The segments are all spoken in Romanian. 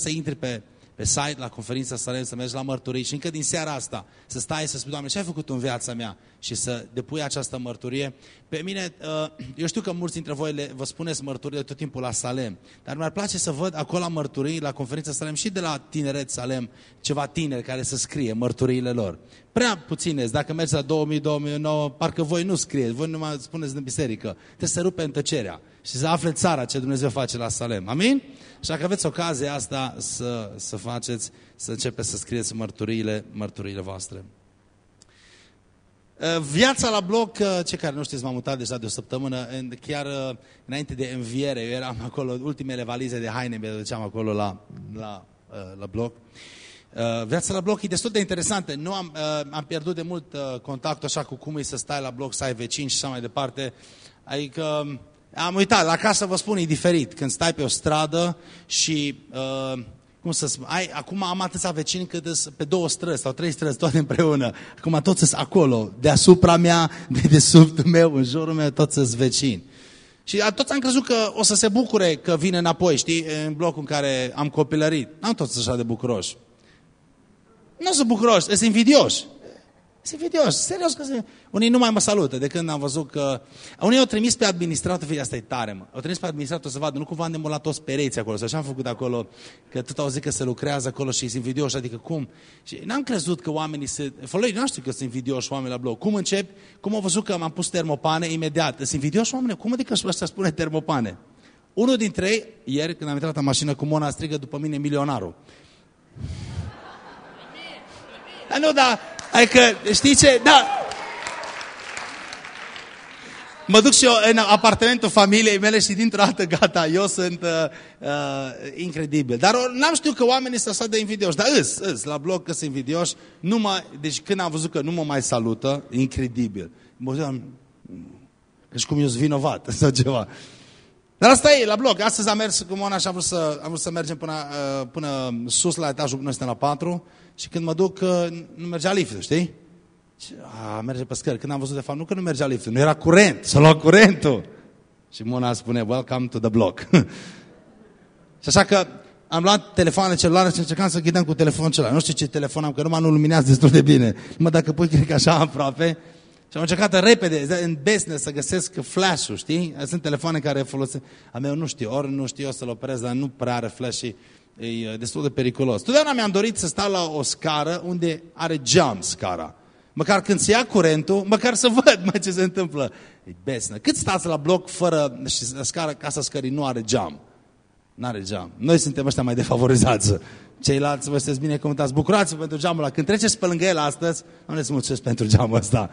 să intri pe, pe site la conferința Salem, să mergi la mărturii și încă din seara asta să stai să spui, Doamne, ce ai făcut în viața mea? Și să depui această mărturie. Pe mine, uh, eu știu că mulți dintre voi le, vă spuneți mărturile tot timpul la Salem, dar mi-ar place să văd acolo la mărturii, la conferința Salem și de la tineret Salem, ceva tineri care să scrie mărturiile lor. Prea puține, dacă mergi la 2000-2009, parcă voi nu scrieți, voi nu mai spuneți în biserică. Trebuie să rupe în tăcerea și să afle țara ce Dumnezeu face la Salem. Amin? Și dacă aveți ocazia asta să, să faceți, să începeți să scrieți mărturiile, mărturiile voastre. Uh, viața la bloc, uh, ce care nu știți, m-am mutat deja de o săptămână, chiar uh, înainte de înviere, eu eram acolo, ultimele valize de haine mi duceam acolo la, la, la bloc. Viața la bloc e destul de interesantă. Nu am, am pierdut de mult contactul așa cu cum e să stai la bloc, să ai vecini și așa mai departe. Adică am uitat, la casă vă spun, e diferit. Când stai pe o stradă și, uh, cum să spun, ai, acum am atâția vecini cât pe două străzi sau trei străzi, toate împreună. Acum toți sunt acolo, deasupra mea, de desubt meu, în jurul meu, toți sunt vecini. Și toți am crezut că o să se bucure că vine înapoi, știi, în blocul în care am copilărit. N-am toți așa de bucuroși. Nu sunt bucuroși, sunt invidioși. Sunt invidios, serios că sunt... Unii nu mai mă salută de când am văzut că... Unii au trimis pe administrator, fie, asta e tare, mă. Au trimis pe administrator să vadă, nu cumva am la toți pereții acolo, sau așa am făcut acolo, că tot au zis că se lucrează acolo și sunt invidioși, adică cum? Și n-am crezut că oamenii se... Foloi, nu știu că sunt invidioși oameni la blog. Cum încep? Cum au văzut că m-am pus termopane imediat? Sunt invidioși oameni? Cum adică ăsta spune termopane? Unul dintre ei, ieri, când am intrat în mașină cu Mona, strigă după mine milionarul. Dar nu, dar Adică, știți ce? Da. Mă duc și eu în apartamentul familiei mele și dintr-o dată, gata, eu sunt uh, uh, incredibil. Dar n-am știut că oamenii sunt așa de invidioși. Dar îs, îs, la bloc că sunt invidioși. Numai, deci când am văzut că nu mă mai salută, incredibil. Mă ziceam, că și cum eu sunt vinovat sau ceva. Dar asta e, la bloc. Astăzi am mers cu Mona și am vrut să, am vrut să mergem până, uh, până sus la etajul, noi suntem la 4 și când mă duc, uh, nu mergea liftul, știi? Și, a, merge pe scări. Când am văzut de fapt, nu că nu mergea liftul, nu era curent, s-a luat curentul. Și Mona spune, welcome to the block. și așa că am luat telefoanele celulare și încercam să ghidăm cu telefonul celălalt. Nu știu ce telefon am, că numai nu luminează destul de bine. Numai dacă pui, cred că așa aproape. Și am încercat repede, în business, să găsesc flash-ul, știi? Sunt telefoane care folosesc. A meu nu știu, ori nu știu eu să-l operez, dar nu prea are flash și e destul de periculos. Totdeauna mi-am dorit să stau la o scară unde are geam scara. Măcar când se ia curentul, măcar să văd mai ce se întâmplă. E besnă. Cât stați la bloc fără și scară, casa scării nu are geam? Nu are geam. Noi suntem ăștia mai defavorizați. Ceilalți vă sunteți bine comentați. Bucurați-vă pentru geamul ăla. Când treceți pe lângă el astăzi, nu ne mulțumesc pentru geamul ăsta.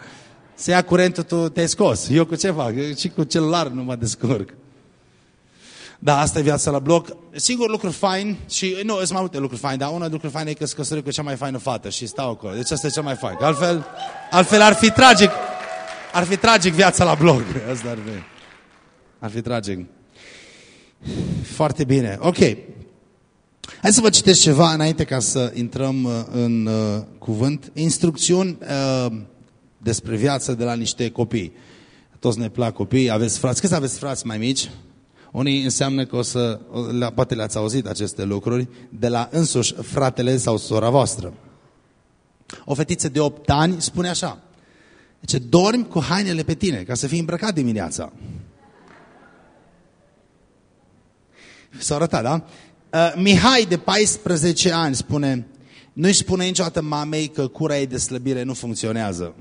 Se ia curentul, tu te-ai scos. Eu cu ce fac? Și cu celular nu mă descurc. Da, asta e viața la bloc. Sigur, lucruri fain și, nu, sunt mai multe lucruri faine, dar una dintre lucruri faine e că sunt cu cea mai faină fată și stau acolo. Deci asta e cea mai fain. Altfel, altfel ar fi tragic. Ar fi tragic viața la bloc. Asta ar fi. Ar fi tragic. Foarte bine. Ok. Hai să vă citesc ceva înainte ca să intrăm uh, în uh, cuvânt. Instrucțiuni uh, despre viață de la niște copii. Toți ne plac copii. Aveți frați. Câți aveți frați mai mici? Unii înseamnă că o să, poate le-ați auzit aceste lucruri, de la însuși fratele sau sora voastră. O fetiță de 8 ani spune așa, deci dormi cu hainele pe tine, ca să fii îmbrăcat dimineața. S-a arătat, da? Uh, Mihai, de 14 ani, spune, nu-i spune niciodată mamei că cura ei de slăbire nu funcționează.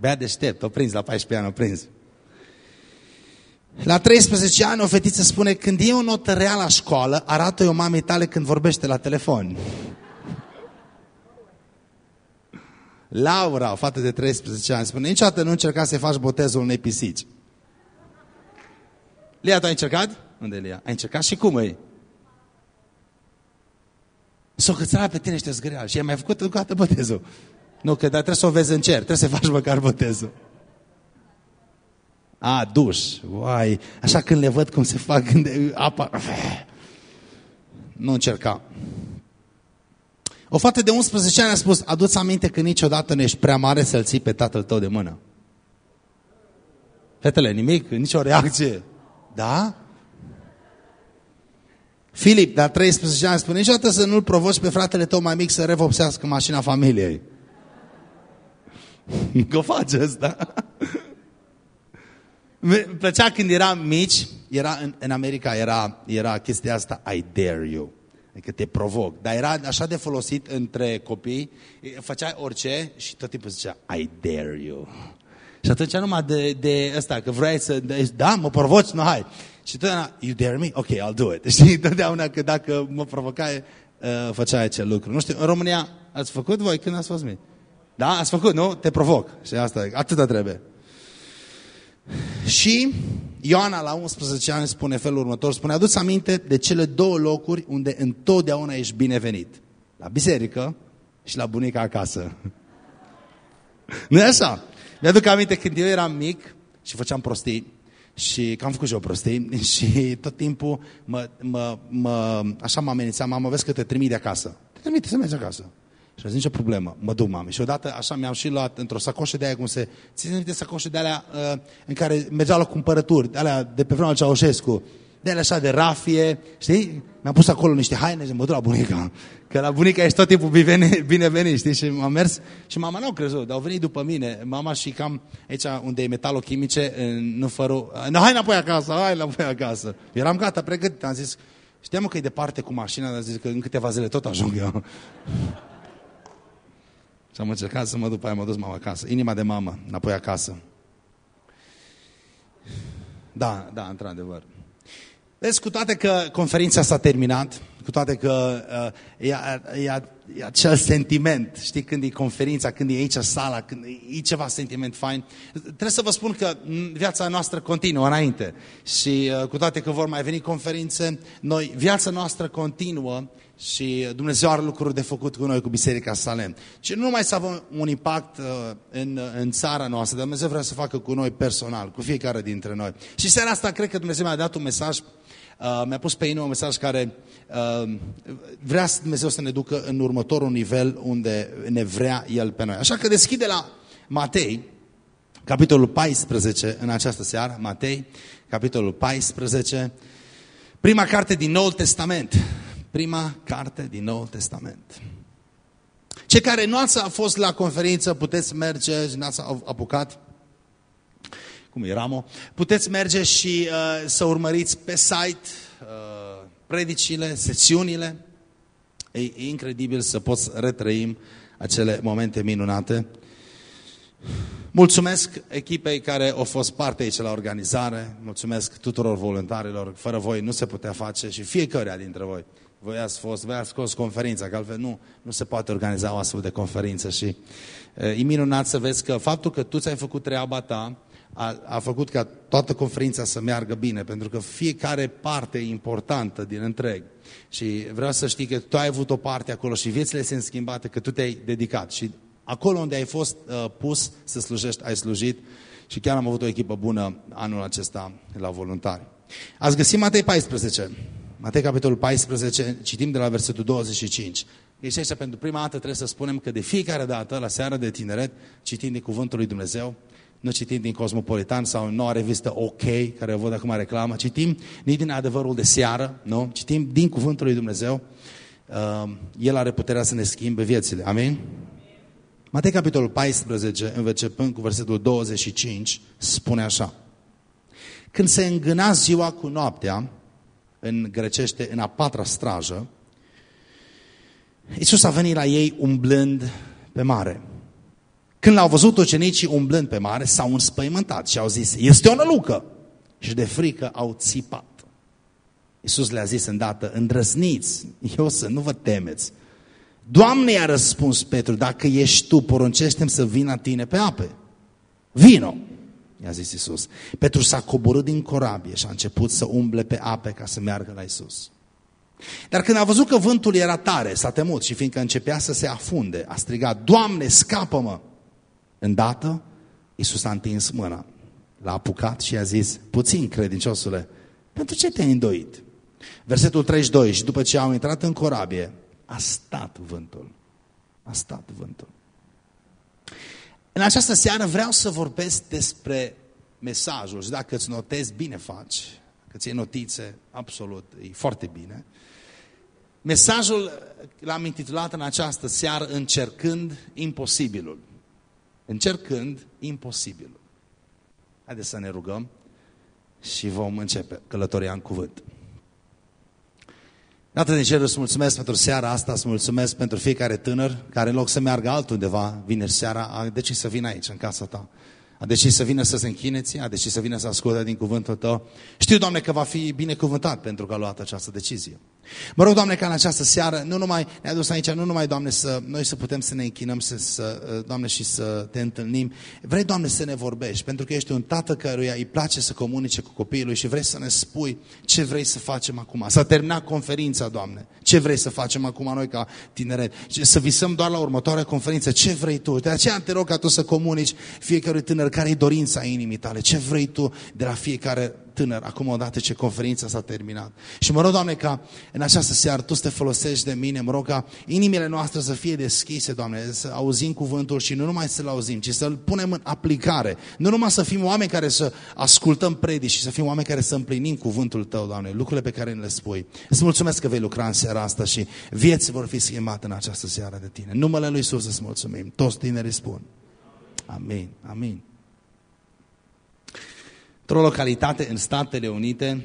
Bea deștept, o prins la 14 ani, o prins. La 13 ani o fetiță spune, când e o notă rea la școală, arată-i o mamei tale când vorbește la telefon. Laura, o fată de 13 ani, spune, niciodată nu încerca să faci botezul unei pisici. Lia, tu ai încercat? Unde e Lia? Ai încercat și cum e? S-o cățăra pe tine și te zgârea. Și ai mai făcut încă o dată botezul. Nu, că dar trebuie să o vezi în cer, trebuie să faci măcar botezul. A, duș. Uai. Așa când le văd cum se fac când apa... Nu încerca. O fată de 11 ani a spus, adu-ți aminte că niciodată nu ești prea mare să-l ții pe tatăl tău de mână. Fetele, nimic? Nicio reacție? Da? Filip, de 13 ani, spune, niciodată să nu-l provoci pe fratele tău mai mic să revopsească mașina familiei. Că o faci asta. Îmi plăcea când eram mici, era în, în America era, era chestia asta, I dare you. Adică te provoc. Dar era așa de folosit între copii, făceai orice și tot timpul zicea, I dare you. Și atunci numai de, de ăsta, că vrei să, de, da, mă provoci, nu, hai. Și totdeauna, you dare me? Ok, I'll do it. Și totdeauna că dacă mă provocai, uh, făceai acel lucru. Nu știu, în România ați făcut voi când ați fost mici? Da? Ați făcut, nu? Te provoc. Și asta, atâta trebuie. Și Ioana la 11 ani spune felul următor, spune, aduți aminte de cele două locuri unde întotdeauna ești binevenit. La biserică și la bunica acasă. nu e așa? Mi-aduc aminte când eu eram mic și făceam prostii, și că am făcut și eu prostii și tot timpul mă, mă, mă, așa mă amenința, mama, vezi că te trimite acasă. Te trimite să mergi acasă. Și a zis, nicio problemă, mă duc, mami. Și odată așa mi-am și luat într-o sacoșă de aia, cum se... Țineți minte sacoșe de alea uh, în care mergeau la cumpărături, de alea de pe vremea Ceaușescu, de alea așa de rafie, știi? Mi-am pus acolo niște haine și mă duc la bunica. Că la bunica ești tot timpul binevenit, știi? Și am mers și mama nu a crezut, dar au venit după mine. Mama și cam aici unde e metalochimice, nu fără... No, hai înapoi acasă, hai înapoi acasă. Eram gata, pregătit, am zis, știam că e departe cu mașina, dar zis că în câteva zile tot ajung eu. Și am încercat să mă duc, aia m-a dus mama acasă. Inima de mamă, înapoi acasă. Da, da, într-adevăr. Vezi, cu toate că conferința s-a terminat, cu toate că uh, e, e, e acel sentiment, știi, când e conferința, când e aici sala, când e ceva sentiment fain, trebuie să vă spun că viața noastră continuă înainte și uh, cu toate că vor mai veni conferințe, noi, viața noastră continuă și Dumnezeu are lucruri de făcut cu noi, cu Biserica Salem. Și nu numai să avem un impact uh, în, în țara noastră, dar Dumnezeu vrea să facă cu noi personal, cu fiecare dintre noi. Și seara asta cred că Dumnezeu mi-a dat un mesaj, uh, mi-a pus pe inimă un mesaj care uh, vrea să Dumnezeu să ne ducă în următorul nivel unde ne vrea El pe noi. Așa că deschide la Matei, capitolul 14 în această seară, Matei, capitolul 14, prima carte din Noul Testament prima carte din Noul Testament. Cei care nu ați fost la conferință, puteți merge, nu ați apucat, cum e Ramo, puteți merge și uh, să urmăriți pe site uh, predicile, sesiunile. E, e incredibil să poți retrăim acele momente minunate. Mulțumesc echipei care au fost parte aici la organizare, mulțumesc tuturor voluntarilor, fără voi nu se putea face și fiecare dintre voi voi ați fost, voi ați scos conferința, că altfel nu, nu se poate organiza o astfel de conferință și e minunat să vezi că faptul că tu ți-ai făcut treaba ta a, a făcut ca toată conferința să meargă bine, pentru că fiecare parte e importantă din întreg. Și vreau să știi că tu ai avut o parte acolo și viețile sunt schimbate, că tu te-ai dedicat. Și acolo unde ai fost uh, pus să slujești, ai slujit și chiar am avut o echipă bună anul acesta la voluntari. Ați găsit Matei 14. Matei capitolul 14, citim de la versetul 25. Deci aici pentru prima dată trebuie să spunem că de fiecare dată, la seara de tineret, citim din Cuvântul lui Dumnezeu, nu citim din Cosmopolitan sau noua revistă OK, care o văd acum reclamă, citim nici din adevărul de seară, nu? citim din Cuvântul lui Dumnezeu. Uh, El are puterea să ne schimbe viețile. Amin? Matei capitolul 14, începând cu versetul 25, spune așa. Când se îngâna ziua cu noaptea, în grecește, în a patra strajă, Iisus a venit la ei umblând pe mare. Când l-au văzut ucenicii umblând pe mare, s-au înspăimântat și au zis, este o nălucă! Și de frică au țipat. Iisus le-a zis îndată, îndrăzniți, eu să nu vă temeți. Doamne, i-a răspuns Petru, dacă ești tu, poruncește să vin la tine pe ape. Vino! i-a zis Isus. Petru s-a coborât din corabie și a început să umble pe ape ca să meargă la Isus. Dar când a văzut că vântul era tare, s-a temut și fiindcă începea să se afunde, a strigat, Doamne, scapă-mă! Îndată, Isus a întins mâna, l-a apucat și a zis, puțin credinciosule, pentru ce te-ai îndoit? Versetul 32, și după ce au intrat în corabie, a stat vântul. A stat vântul. În această seară vreau să vorbesc despre mesajul și dacă îți notezi, bine faci. că ți notițe, absolut, e foarte bine. Mesajul l-am intitulat în această seară Încercând imposibilul. Încercând imposibilul. Haideți să ne rugăm și vom începe călătoria în cuvânt. Dată din cer, îți mulțumesc pentru seara asta, îți mulțumesc pentru fiecare tânăr care în loc să meargă altundeva, vineri seara, a decis să vină aici, în casa ta. A decis să vină să se închine ție, a decis să vină să asculte din cuvântul tău. Știu, Doamne, că va fi binecuvântat pentru că a luat această decizie. Mă rog, Doamne, ca în această seară, nu numai, ne-a dus aici, nu numai, Doamne, să noi să putem să ne închinăm, să, să, Doamne, și să te întâlnim. Vrei, Doamne, să ne vorbești, pentru că ești un tată căruia îi place să comunice cu copiii lui și vrei să ne spui ce vrei să facem acum. S-a terminat conferința, Doamne. Ce vrei să facem acum noi ca tineret? Să visăm doar la următoarea conferință. Ce vrei Tu? De aceea te rog ca Tu să comunici fiecare tânăr care e dorința inimii tale. Ce vrei Tu de la fiecare tânăr, acum odată ce conferința s-a terminat. Și mă rog, Doamne, ca în această seară Tu să te folosești de mine, mă rog ca inimile noastre să fie deschise, Doamne, să auzim cuvântul și nu numai să-l auzim, ci să-l punem în aplicare. Nu numai să fim oameni care să ascultăm predici și să fim oameni care să împlinim cuvântul Tău, Doamne, lucrurile pe care ne le spui. Îți mulțumesc că vei lucra în seara asta și vieți vor fi schimbate în această seară de Tine. În numele Lui Iisus îți mulțumim. Toți tinerii spun. Amin. Amin. Într-o localitate în Statele Unite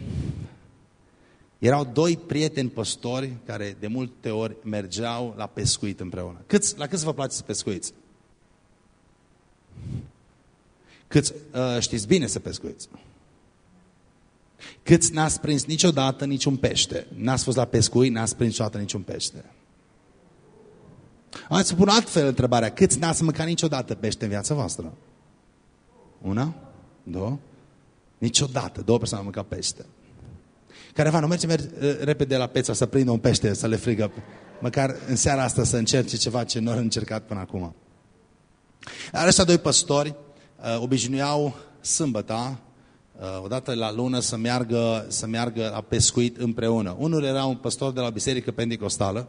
erau doi prieteni păstori care de multe ori mergeau la pescuit împreună. Câți, la câți vă place să pescuiți? Câți uh, știți bine să pescuiți? Câți n-ați prins niciodată niciun pește? N-ați fost la pescuit, n-ați prins niciodată niciun pește. Hai să pun altfel întrebarea. Câți n-ați mâncat niciodată pește în viața voastră? Una? Două? Niciodată. Două persoane au mâncat pește. Careva, nu merge, merge repede la peța să prindă un pește, să le frigă. Măcar în seara asta să încerce ceva ce nu au încercat până acum. Dar ăștia doi păstori uh, obișnuiau sâmbăta, uh, odată la lună, să meargă, să meargă la pescuit împreună. Unul era un păstor de la biserică pentecostală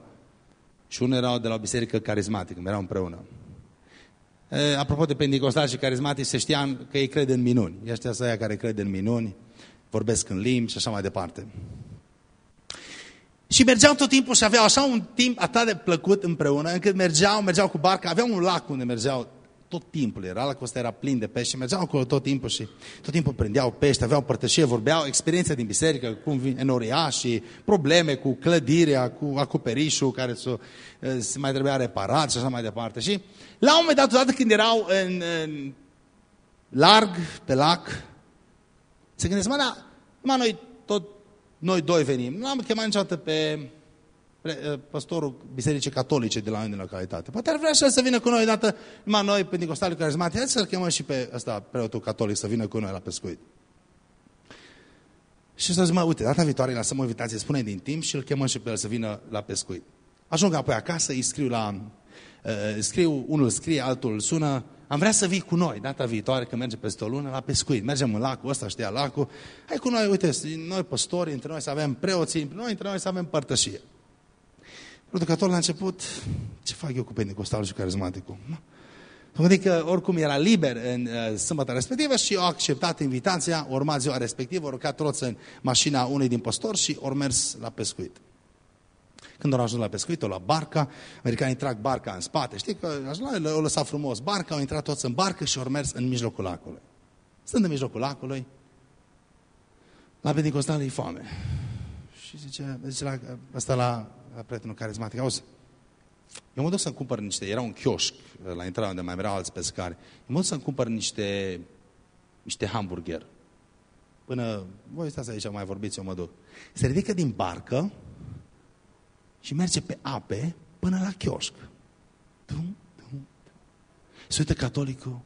și unul era de la biserică carismatică, erau împreună. E, apropo de pentecostali și carismatici, se știa că ei cred în minuni. Ăștia să aia care cred în minuni, vorbesc în limbi și așa mai departe. Și mergeau tot timpul și aveau așa un timp atât de plăcut împreună, încât mergeau, mergeau cu barca, aveau un lac unde mergeau tot timpul, era la costa era plin de pești și mergeau acolo tot timpul și tot timpul prindeau pești, aveau părtășie, vorbeau experiențe din biserică, cum enoria și probleme cu clădirea, cu acoperișul care se mai trebuia reparat și așa mai departe. Și la un moment dat, odată când erau în, în larg, pe lac, se gândesc, mă, da, numai noi, tot, noi doi venim. Nu am chemat niciodată pe păstorul Bisericii Catolice de la noi din localitate. Poate ar vrea și el să vină cu noi odată, numai noi, pentecostali carismatici, hai să-l chemăm și pe ăsta, preotul catolic, să vină cu noi la pescuit. Și să zic, mă, uite, data viitoare lăsăm o invitație, spune din timp și îl chemăm și pe el să vină la pescuit. Ajung apoi acasă, îi scriu la... Uh, scriu, unul scrie, altul îl sună, am vrea să vii cu noi data viitoare, când mergem peste o lună, la pescuit. Mergem în lacul ăsta, știa lacul. Hai cu noi, uite, noi păstori, între noi să avem preoții, noi între noi să avem părtășie. Producătorul la început, ce fac eu cu pentecostalul și carismaticul? Nu? Gândit că oricum era liber în uh, sâmbătă respectivă și au acceptat invitația, urma ziua respectivă, au urcat toți în mașina unui din păstori și au mers la pescuit. Când au ajuns la pescuit, au la barca, americanii trag barca în spate, știi că au lăsat frumos barca, au intrat toți în barcă și au mers în mijlocul lacului. Stând în mijlocul lacului, la Pentecostal e foame. Și zice, zice la, asta la la prietenul carismatic, auzi, eu mă duc să-mi cumpăr niște, era un chioșc la intrarea unde mai erau alți pescari, eu mă duc să-mi cumpăr niște, niște hamburger. Până, voi stați aici, mai vorbiți, eu mă duc. Se ridică din barcă și merge pe ape până la chioșc. Dum, dum. Se uită catolicul,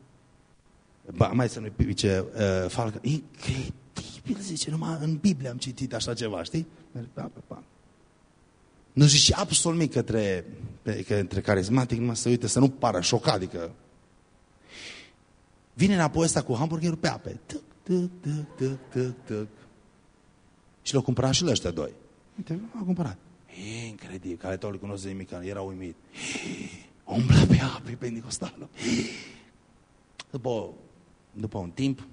ba, mai să nu pice uh, falcă, incredibil, zice, numai în Biblie am citit așa ceva, știi? Merge pe ape, pam. Nu zice absolut nimic către, către carismatic, numai să uite, să nu pară șocat, adică... Vine înapoi ăsta cu hamburgerul pe ape. Tuc, tuc, tuc, tuc, tuc, tuc. Și l-au cumpărat și ăștia doi. Uite, l-au cumpărat. E incredibil, care tot îl cunosc de nimic, era uimit. Umbla pe ape, pentecostală. După, după un timp,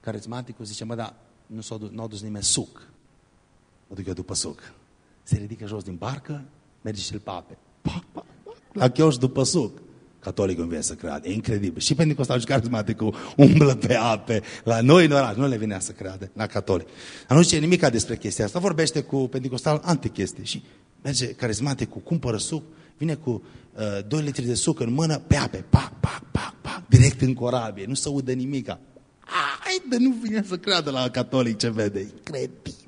Carismaticul zice, mă, da, nu s-a nu dus nimeni suc. Mă duc eu după suc. Se ridică jos din barcă, merge și-l pape. Pac, pac, pac, la chioș după suc. Catolicul vine să creadă. E incredibil. Și pentru că stau și carismaticul umblă pe ape. La noi în oraș nu le vine să creadă. La catolic. Dar nu zice nimic despre chestia asta. Vorbește cu pentecostal antichestie. Și merge carismaticul, cumpără suc, vine cu uh, 2 litri de suc în mână, pe ape. Pac, pac, pac, pac, direct în corabie. Nu se udă nimica. Hai de nu vine să creadă la catolic ce vede. Incredibil.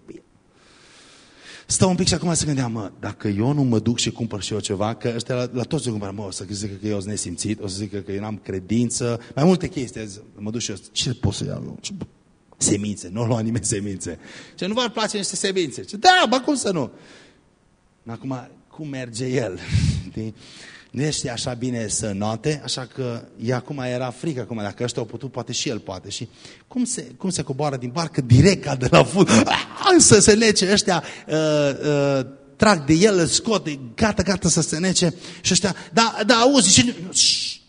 Stau un pic și acum se gândeam, mă, dacă eu nu mă duc și cumpăr și eu ceva, că ăștia la, la toți cumpăr, mă, o să zică că eu sunt nesimțit, o să zică că eu n-am credință, mai multe chestii. Mă duc și eu, ce pot să iau eu? Ce... Semințe, nu lua nimeni semințe. Ce nu vă place niște semințe? Ce, da, bă, cum să nu? Acum, cum merge el? nu ești așa bine să note, așa că e acum era frică, acum dacă ăștia au putut, poate și el poate. Și cum se, cum se coboară din barcă direct ca de la fund, ah, să se nece ăștia, uh, uh, trag de el, îl scot, gata, gata să se nece și ăștia, da, da, auzi, și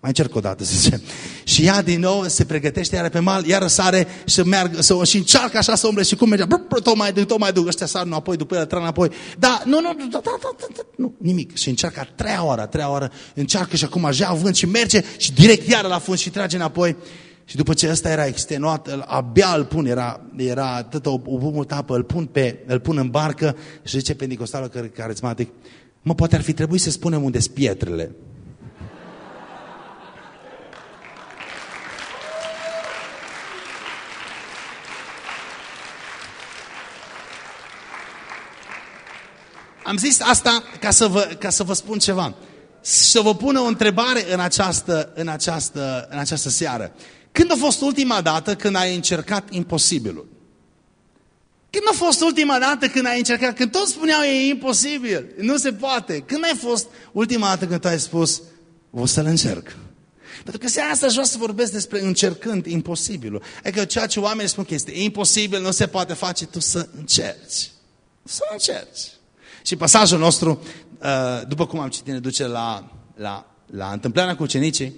mai încerc o dată, zice. Și ea din nou se pregătește, iară pe mal, iară sare și meargă, să, și încearcă așa să umble și cum merge, tot mai duc, tot mai duc, ăștia sar înapoi, după el trag înapoi. Da, nu, nu, da, da, da, da, nu, nimic. Și încearcă a treia oară, a treia oară, încearcă și acum ajea vânt și merge și direct iară la fund și trage înapoi. Și după ce ăsta era extenuat, abia îl pun, era, era tot o, o mult apă, îl pun, pe, îl pun în barcă și zice Pentecostalul carismatic, mă, poate ar fi trebuit să spunem unde sunt pietrele. Am zis asta ca să vă, ca să vă spun ceva. Să vă pun o întrebare în această, în, această, în această seară. Când a fost ultima dată când ai încercat imposibilul? Când a fost ultima dată când ai încercat? Când toți spuneau e imposibil, nu se poate. Când ai fost ultima dată când ai spus, o să-l încerc? Pentru că seara asta vreau să vorbesc despre încercând imposibilul. Adică ceea ce oamenii spun că este imposibil, nu se poate face, tu să încerci. Să încerci. Și pasajul nostru, uh, după cum am citit, ne duce la, la, la întâmplarea cu ucenicii.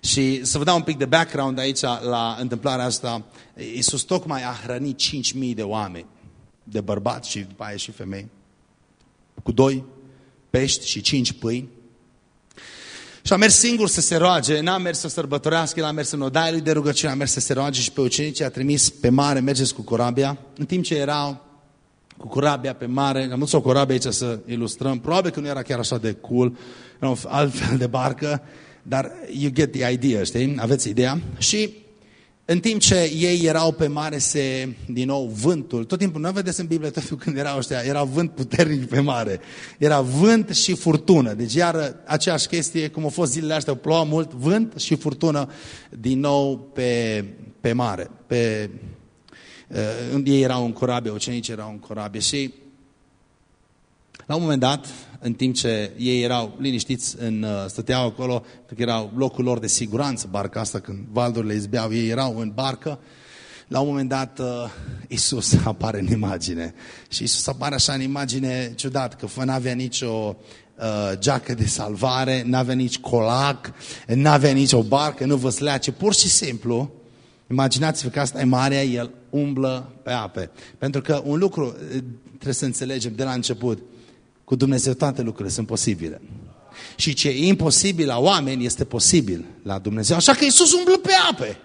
Și să vă dau un pic de background aici la întâmplarea asta. Iisus tocmai a hrănit 5.000 de oameni, de bărbați și după aia și femei, cu doi pești și cinci pâini. Și a mers singur să se roage, n-a mers să sărbătorească, el a mers în odaia lui de rugăciune, a mers să se roage și pe ucenicii a trimis pe mare, mergeți cu corabia, în timp ce erau cu corabia pe mare, am dus o corabie aici să ilustrăm, probabil că nu era chiar așa de cool, era un alt fel de barcă, dar you get the idea, știi? Aveți ideea? Și în timp ce ei erau pe mare, se, din nou, vântul, tot timpul, nu vedeți în Biblie, tot timpul când erau ăștia, era vânt puternic pe mare. Era vânt și furtună. Deci iar aceeași chestie, cum a fost zilele astea, ploua mult, vânt și furtună din nou pe, pe mare, pe Uh, ei erau în corabie, ucenicii erau în corabie și la un moment dat, în timp ce ei erau liniștiți, în, uh, stăteau acolo, pentru că erau locul lor de siguranță, barca asta, când valdurile izbeau, ei erau în barcă, la un moment dat uh, Isus apare în imagine. Și Isus apare așa în imagine ciudat, că fă n-avea nicio uh, geacă de salvare, n-avea nici colac, n-avea nici o barcă, nu vă sleace, pur și simplu Imaginați-vă că asta e marea, el umblă pe ape. Pentru că un lucru eh, trebuie să înțelegem de la început, cu Dumnezeu toate lucrurile sunt posibile. Și ce e imposibil la oameni este posibil la Dumnezeu. Așa că Isus umblă pe ape.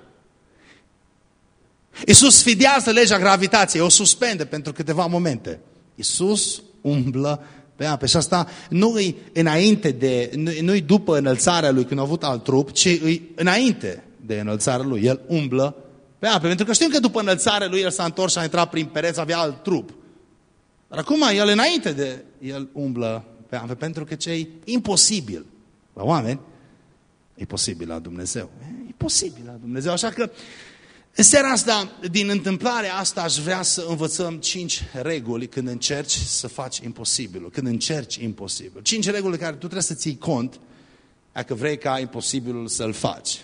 Isus sfidează legea gravitației, o suspende pentru câteva momente. Isus umblă pe ape. Și asta nu e înainte de, nu e după înălțarea lui când a avut alt trup, ci e înainte de înălțarea lui. El umblă pe ape. Pentru că știm că după înălțarea lui el s-a întors și a intrat prin pereți, avea alt trup. Dar acum el înainte de el umblă pe ape. Pentru că ce e imposibil la oameni, e posibil la Dumnezeu. E posibil la Dumnezeu. Așa că în seara asta, din întâmplarea asta, aș vrea să învățăm cinci reguli când încerci să faci imposibilul, când încerci imposibil. Cinci reguli care tu trebuie să ții cont dacă vrei ca imposibilul să-l faci.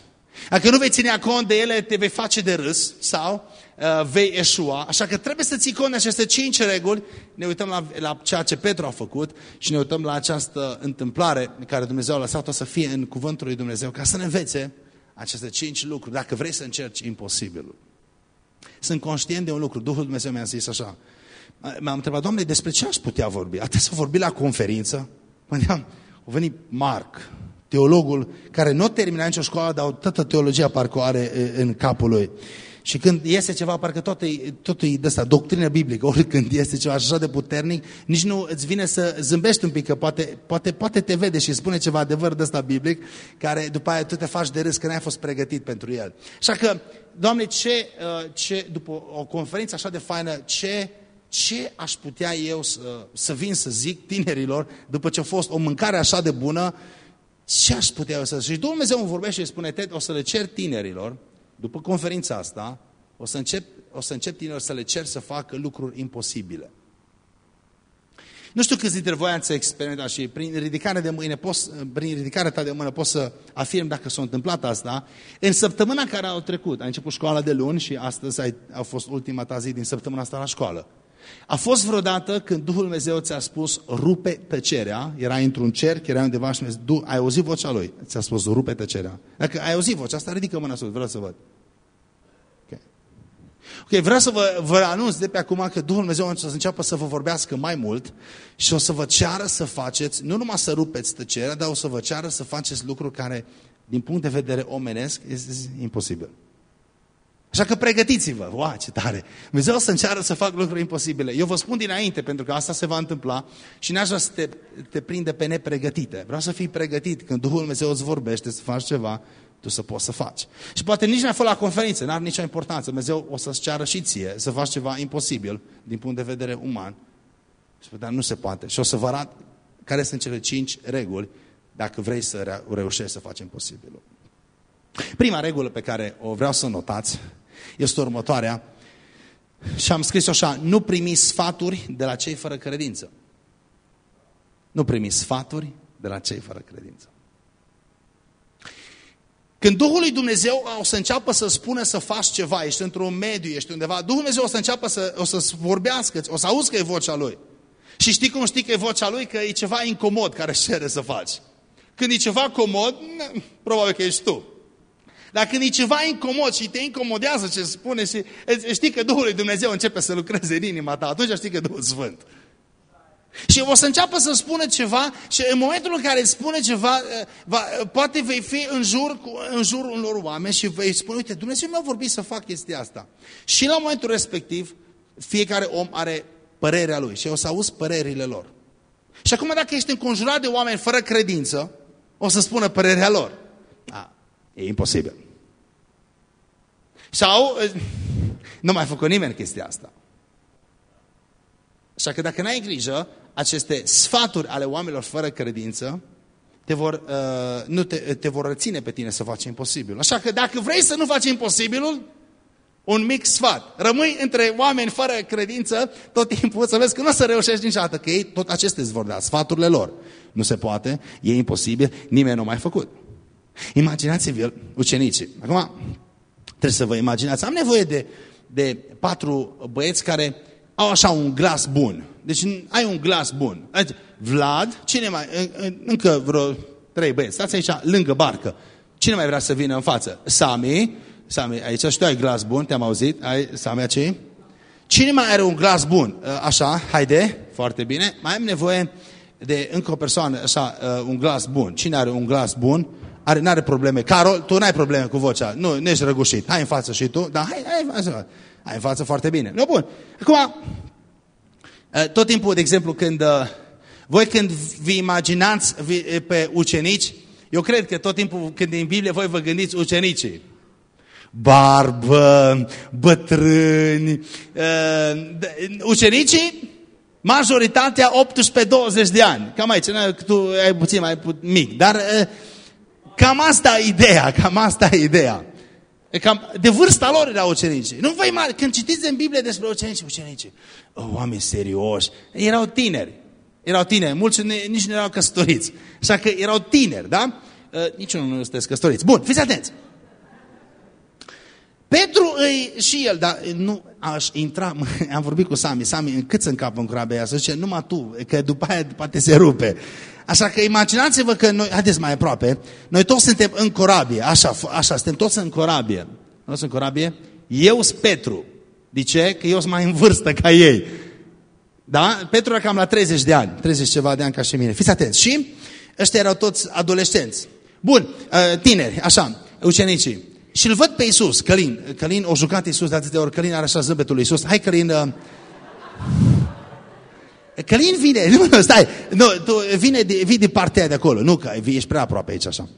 Dacă nu vei ține cont de ele, te vei face de râs sau uh, vei eșua. Așa că trebuie să ții cont de aceste cinci reguli. Ne uităm la, la ceea ce Petru a făcut și ne uităm la această întâmplare care Dumnezeu a lăsat-o să fie în cuvântul lui Dumnezeu ca să ne învețe aceste cinci lucruri, dacă vrei să încerci imposibilul. Sunt conștient de un lucru. Duhul Dumnezeu mi-a zis așa. M-am întrebat, Doamne, despre ce aș putea vorbi? Atât să vorbi la conferință? Mă a venit Marc, teologul care nu termina nicio școală, dar toată teologia parcă o are în capul lui. Și când iese ceva, parcă tot e, tot e de asta, doctrină biblică, ori când este ceva așa de puternic, nici nu îți vine să zâmbești un pic, că poate, poate, poate te vede și spune ceva adevăr de ăsta biblic, care după aia tu te faci de râs că n-ai fost pregătit pentru el. Așa că, Doamne, ce, uh, ce după o conferință așa de faină, ce ce aș putea eu să, să vin să zic tinerilor, după ce a fost o mâncare așa de bună, ce aș putea eu să... Și Dumnezeu îmi vorbește și spune, Ted, o să le cer tinerilor, după conferința asta, o să încep, o să încep tinerilor să le cer să facă lucruri imposibile. Nu știu câți dintre voi ați experimentat și prin ridicarea, de mâine, poți, prin ridicarea ta de mână poți să afirm dacă s-a întâmplat asta. În săptămâna care au trecut, a început școala de luni și astăzi ai, a fost ultima ta zi din săptămâna asta la școală. A fost vreodată când Duhul Dumnezeu ți-a spus rupe tăcerea, era într-un cerc, era undeva și mi ai auzit vocea lui, ți-a spus rupe tăcerea. Dacă ai auzit vocea asta, ridică mâna sus, vreau să văd. Ok, okay vreau să vă, vă anunț de pe acum că Duhul Dumnezeu o să înceapă să vă vorbească mai mult și o să vă ceară să faceți, nu numai să rupeți tăcerea, dar o să vă ceară să faceți lucruri care, din punct de vedere omenesc, este imposibil. Așa că pregătiți-vă. Wow, ce tare! Dumnezeu o să înceară să fac lucruri imposibile. Eu vă spun dinainte, pentru că asta se va întâmpla și n-aș vrea să te, te prinde pe nepregătite. Vreau să fii pregătit. Când Duhul Dumnezeu îți vorbește să faci ceva, tu să poți să faci. Și poate nici n-ai fost la conferință, n-are nicio importanță. Dumnezeu o să-ți ceară și ție să faci ceva imposibil din punct de vedere uman. Și dar nu se poate. Și o să vă arăt care sunt cele cinci reguli dacă vrei să reușești să faci imposibilul. Prima regulă pe care o vreau să notați este următoarea. Și am scris așa, nu primi sfaturi de la cei fără credință. Nu primi sfaturi de la cei fără credință. Când Duhul lui Dumnezeu o să înceapă să spună să faci ceva, ești într-un mediu, ești undeva, Duhul Dumnezeu o să înceapă să, o să vorbească, o să auzi că e vocea Lui. Și știi cum știi că e vocea Lui? Că e ceva incomod care cere să faci. Când e ceva comod, probabil că ești tu. Dar când e ceva incomod și te incomodează ce spune și știi că Duhul lui Dumnezeu începe să lucreze în inima ta, atunci știi că Duhul Sfânt. Și o să înceapă să spună ceva și în momentul în care îți spune ceva, eh, va, poate vei fi în, jur, în jurul unor oameni și vei spune, uite, Dumnezeu mi-a vorbit să fac chestia asta. Și la momentul respectiv, fiecare om are părerea lui și o să auzi părerile lor. Și acum dacă ești înconjurat de oameni fără credință, o să spună părerea lor. A, E imposibil. Sau nu mai făcut nimeni chestia asta. Așa că dacă n-ai grijă, aceste sfaturi ale oamenilor fără credință te vor, uh, nu te, te vor reține pe tine să faci imposibil. Așa că dacă vrei să nu faci imposibilul, un mic sfat. Rămâi între oameni fără credință tot timpul să vezi că nu o să reușești niciodată, că ei tot acestea îți vor da, sfaturile lor. Nu se poate, e imposibil, nimeni nu a mai făcut. Imaginați-vă ucenicii. Acum, trebuie să vă imaginați. Am nevoie de, de patru băieți care au așa un glas bun. Deci ai un glas bun. Adică, Vlad, cine mai... Încă vreo trei băieți. Stați aici, lângă barcă. Cine mai vrea să vină în față? Sami. Sami, aici și tu ai glas bun, te-am auzit. Ai, Sami, aici? Cine mai are un glas bun? Așa, haide, foarte bine. Mai am nevoie de încă o persoană, așa, un glas bun. Cine are un glas bun? Are, n-are probleme. Carol, tu n-ai probleme cu vocea. Nu, nu ești răgușit. Hai în față și tu. Da, hai, hai, hai, hai, hai în față foarte bine. Nu, bun. Acum, eh, tot timpul, de exemplu, când eh, voi când vi imaginați eh, pe ucenici, eu cred că tot timpul când în Biblie voi vă gândiți ucenicii. Barbă, bătrâni, ucenicii, majoritatea 18-20 de ani. Cam aici, tu ai puțin mai mic, dar Cam asta e ideea, cam asta e ideea. Cam de vârsta lor erau ucenicii. Nu vă mai când citiți în Biblie despre ucenici, ucenici, oh, oameni serioși, erau tineri. Erau tineri, mulți nici nu erau căsătoriți. Așa că erau tineri, da? Uh, niciunul nu sunteți căsătoriți. Bun, fiți atenți. Petru îi și el, dar nu aș intra, am vorbit cu Sami, Sami, cât să încap în corabia aia? Să zice, numai tu, că după aia poate se rupe. Așa că imaginați-vă că noi, haideți mai aproape, noi toți suntem în corabie, așa, așa, suntem toți în corabie. Nu sunt în corabie? Eu sunt Petru. De ce? Că eu sunt mai în vârstă ca ei. Da? Petru era cam la 30 de ani, 30 ceva de ani ca și mine. Fiți atenți. Și ăștia erau toți adolescenți. Bun, uh, tineri, așa, ucenicii. Și îl văd pe Iisus, Călin. Călin, o jucat Iisus de atâtea ori. Călin are așa zâmbetul lui Iisus. Hai, Călin, uh, Călin vine, nu, nu, stai, nu, tu vine de, vine de partea de acolo, nu, că ești prea aproape aici, așa.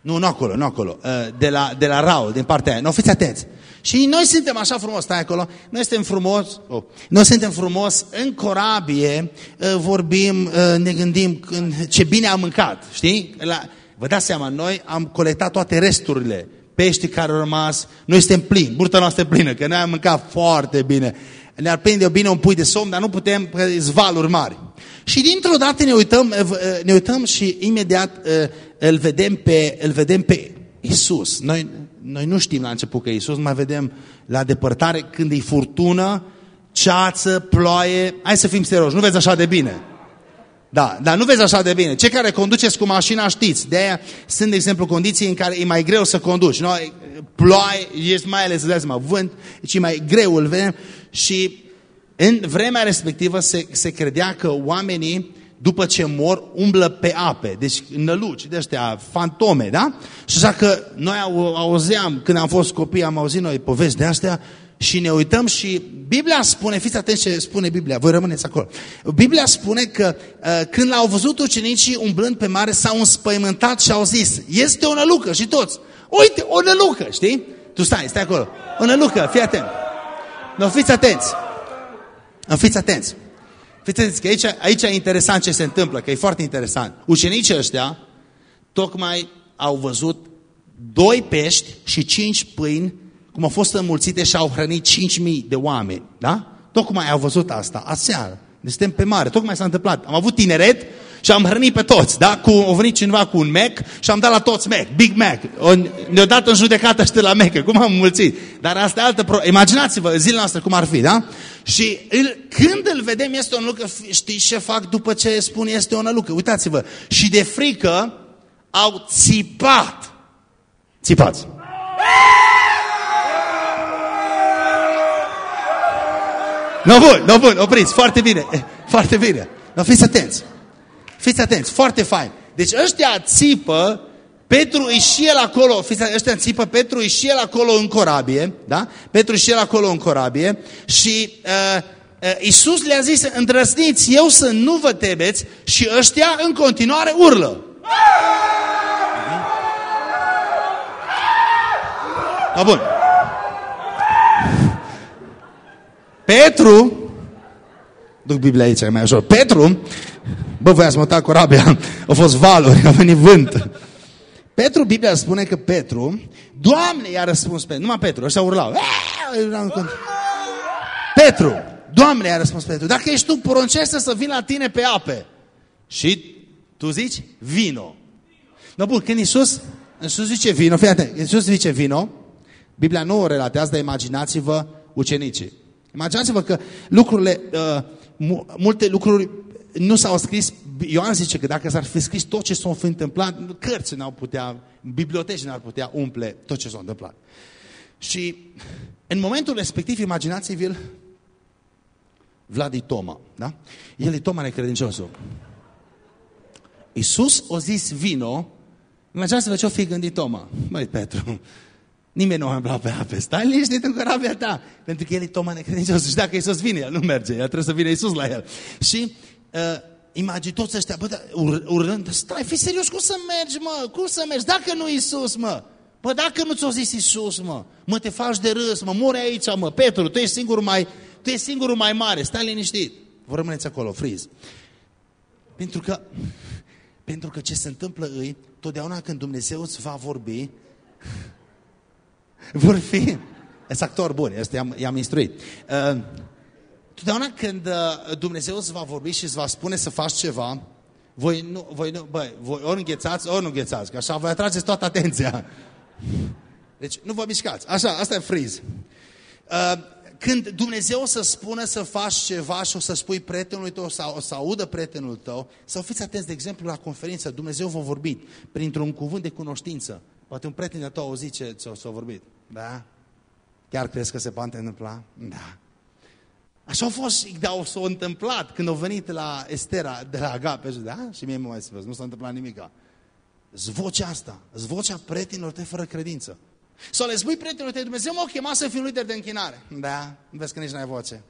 Nu, nu acolo, nu acolo, uh, de la, de la Raul, din partea aia, nu, fiți atenți. Și noi suntem așa frumos, stai acolo, noi suntem frumos, oh, noi suntem frumos în corabie, uh, vorbim, uh, ne gândim ce bine am mâncat, știi? La, vă dați seama, noi am colectat toate resturile, pești care au rămas, noi suntem plini, burta noastră plină, că noi am mâncat foarte bine ne-ar prinde bine un pui de somn, dar nu putem, că valuri mari. Și dintr-o dată ne uităm, eh, eh, ne uităm și imediat eh, îl vedem pe, îl vedem pe Isus. Noi, noi nu știm la început că Isus, mai vedem la depărtare când e furtună, ceață, ploaie. Hai să fim serioși, nu vezi așa de bine. Da, dar nu vezi așa de bine. Cei care conduceți cu mașina știți. De aia sunt, de exemplu, condiții în care e mai greu să conduci. Noi, ploaie, ești mai ales, de mă, vânt, deci e mai greu, îl vedem. Și în vremea respectivă se, se credea că oamenii, după ce mor, umblă pe ape. Deci năluci de ăștia, fantome, da? Și așa că noi auzeam, când am fost copii, am auzit noi povesti de astea și ne uităm și Biblia spune, fiți atenți ce spune Biblia, voi rămâneți acolo. Biblia spune că uh, când l-au văzut ucenicii umblând pe mare, s-au înspăimântat și au zis, este o nălucă și toți. Uite, o nălucă, știi? Tu stai, stai acolo. O nălucă, fii atent. Nu, fiți atenți. Nu, fiți atenți. Fiți atenți că aici, aici e interesant ce se întâmplă, că e foarte interesant. Ucenicii ăștia tocmai au văzut doi pești și cinci pâini cum au fost înmulțite și au hrănit 5.000 de oameni. Da? Tocmai au văzut asta, aseară. Deci suntem pe mare, tocmai s-a întâmplat. Am avut tineret și am hrănit pe toți. Da? Cu, a venit cineva cu un Mac și am dat la toți Mac, Big Mac. Ne-a dat în judecată și la Mac, cum am mulțit. Dar asta e altă pro... Imaginați-vă zilele noastre cum ar fi, da? Și îl, când îl vedem este o nălucă, știți ce fac după ce spun este o nălucă? Uitați-vă. Și de frică au țipat. Țipați. Nu, bun, nu, bun, opriți, foarte bine, foarte bine. No, fiți atenți, fiți atenți, foarte fain. Deci ăștia țipă, Petru e și el acolo, fiți atenți, ăștia țipă, Petru e și el acolo în corabie, da? Petru e și el acolo în corabie și uh, uh, Iisus le-a zis, îndrăsniți, eu să nu vă temeți și ăștia în continuare urlă. Da, bun. Petru, duc Biblia aici, e mai ușor. Petru, bă, voi ați mutat corabia, au fost valuri, a venit vânt. Petru, Biblia spune că Petru, Doamne, i-a răspuns Petru, numai Petru, ăștia urlau. Petru, Doamne, i-a răspuns Petru, dacă ești tu, poruncește să vin la tine pe ape. Și tu zici, vino. No, bun, când Iisus, Iisus zice vino, fii atent, Iisus zice vino, Biblia nu o relatează, dar imaginați-vă ucenicii. Imaginați-vă că lucrurile, uh, multe lucruri nu s-au scris, Ioan zice că dacă s-ar fi scris tot ce s-a întâmplat, cărți n-au putea, biblioteci n-ar putea umple tot ce s-a întâmplat. Și în momentul respectiv, imaginați-vă Vladi Toma, da? El e Toma necredinciosul. Iisus o zis vino, imaginați-vă ce-o fi gândit Toma. Măi, Petru, Nimeni nu a umblat pe ape. Stai liniștit în corabia ta. Pentru că el e toma necredincios. Și dacă Iisus vine, el nu merge. El trebuie să vină Iisus la el. Și uh, imagini toți ăștia, bă, da, ur, urlând, stai, fi serios, cum să mergi, mă? Cum să mergi? Dacă nu Iisus, mă? Bă, dacă nu ți-o zis Iisus, mă? Mă, te faci de râs, mă, mori aici, mă. Petru, tu ești singurul mai, tu ești singurul mai mare. Stai liniștit. Vă rămâneți acolo, friz. Pentru că, pentru că ce se întâmplă îi, totdeauna când Dumnezeu îți va vorbi, vor fi, sunt actor bun, i-am instruit. Uh, totdeauna când uh, Dumnezeu îți va vorbi și îți va spune să faci ceva, voi nu, voi nu, băi, voi ori înghețați, ori nu înghețați, că așa voi atrageți toată atenția. Deci nu vă mișcați. Așa, asta e friz. Uh, când Dumnezeu o să spună să faci ceva și o să spui prietenului tău sau o să audă prietenul tău, să fiți atenți, de exemplu, la conferință, Dumnezeu v-a vorbit printr-un cuvânt de cunoștință. Poate un prieten de tău auzit ce s-a vorbit. Da? Chiar crezi că se poate întâmpla? Da. Așa a fost, dar s-a întâmplat când au venit la Estera de la Agape, da? Și mie mă mai spus, nu s-a întâmplat nimic. Zvocea asta, zvocea prietenilor tăi fără credință. Sau le spui prietenilor tăi, Dumnezeu m-a chemat să fiu lider de închinare. Da, vezi că nici n-ai voce.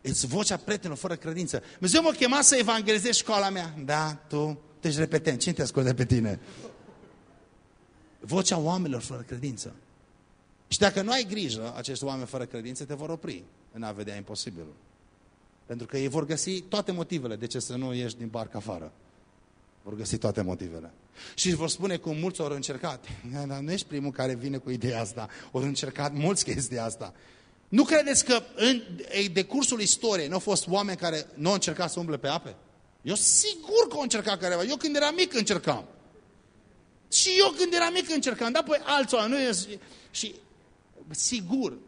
Îți vocea prietenilor fără credință. Dumnezeu m-a chemat să evangelizezi școala mea. Da, tu, tu ești repetent. Cine te ascultă pe tine? Vocea oamenilor fără credință. Și dacă nu ai grijă, acești oameni fără credință te vor opri în a vedea imposibilul. Pentru că ei vor găsi toate motivele de ce să nu ieși din parc afară. Vor găsi toate motivele. Și își vor spune cum mulți au încercat. Dar nu ești primul care vine cu ideea asta. Au încercat mulți chestia asta. Nu credeți că în decursul istoriei nu au fost oameni care nu au încercat să umble pe ape? Eu sigur că au încercat careva. Eu când eram mic încercam. Și eu când eram mic încercam. Dar păi alți oameni. Nu, și sigur,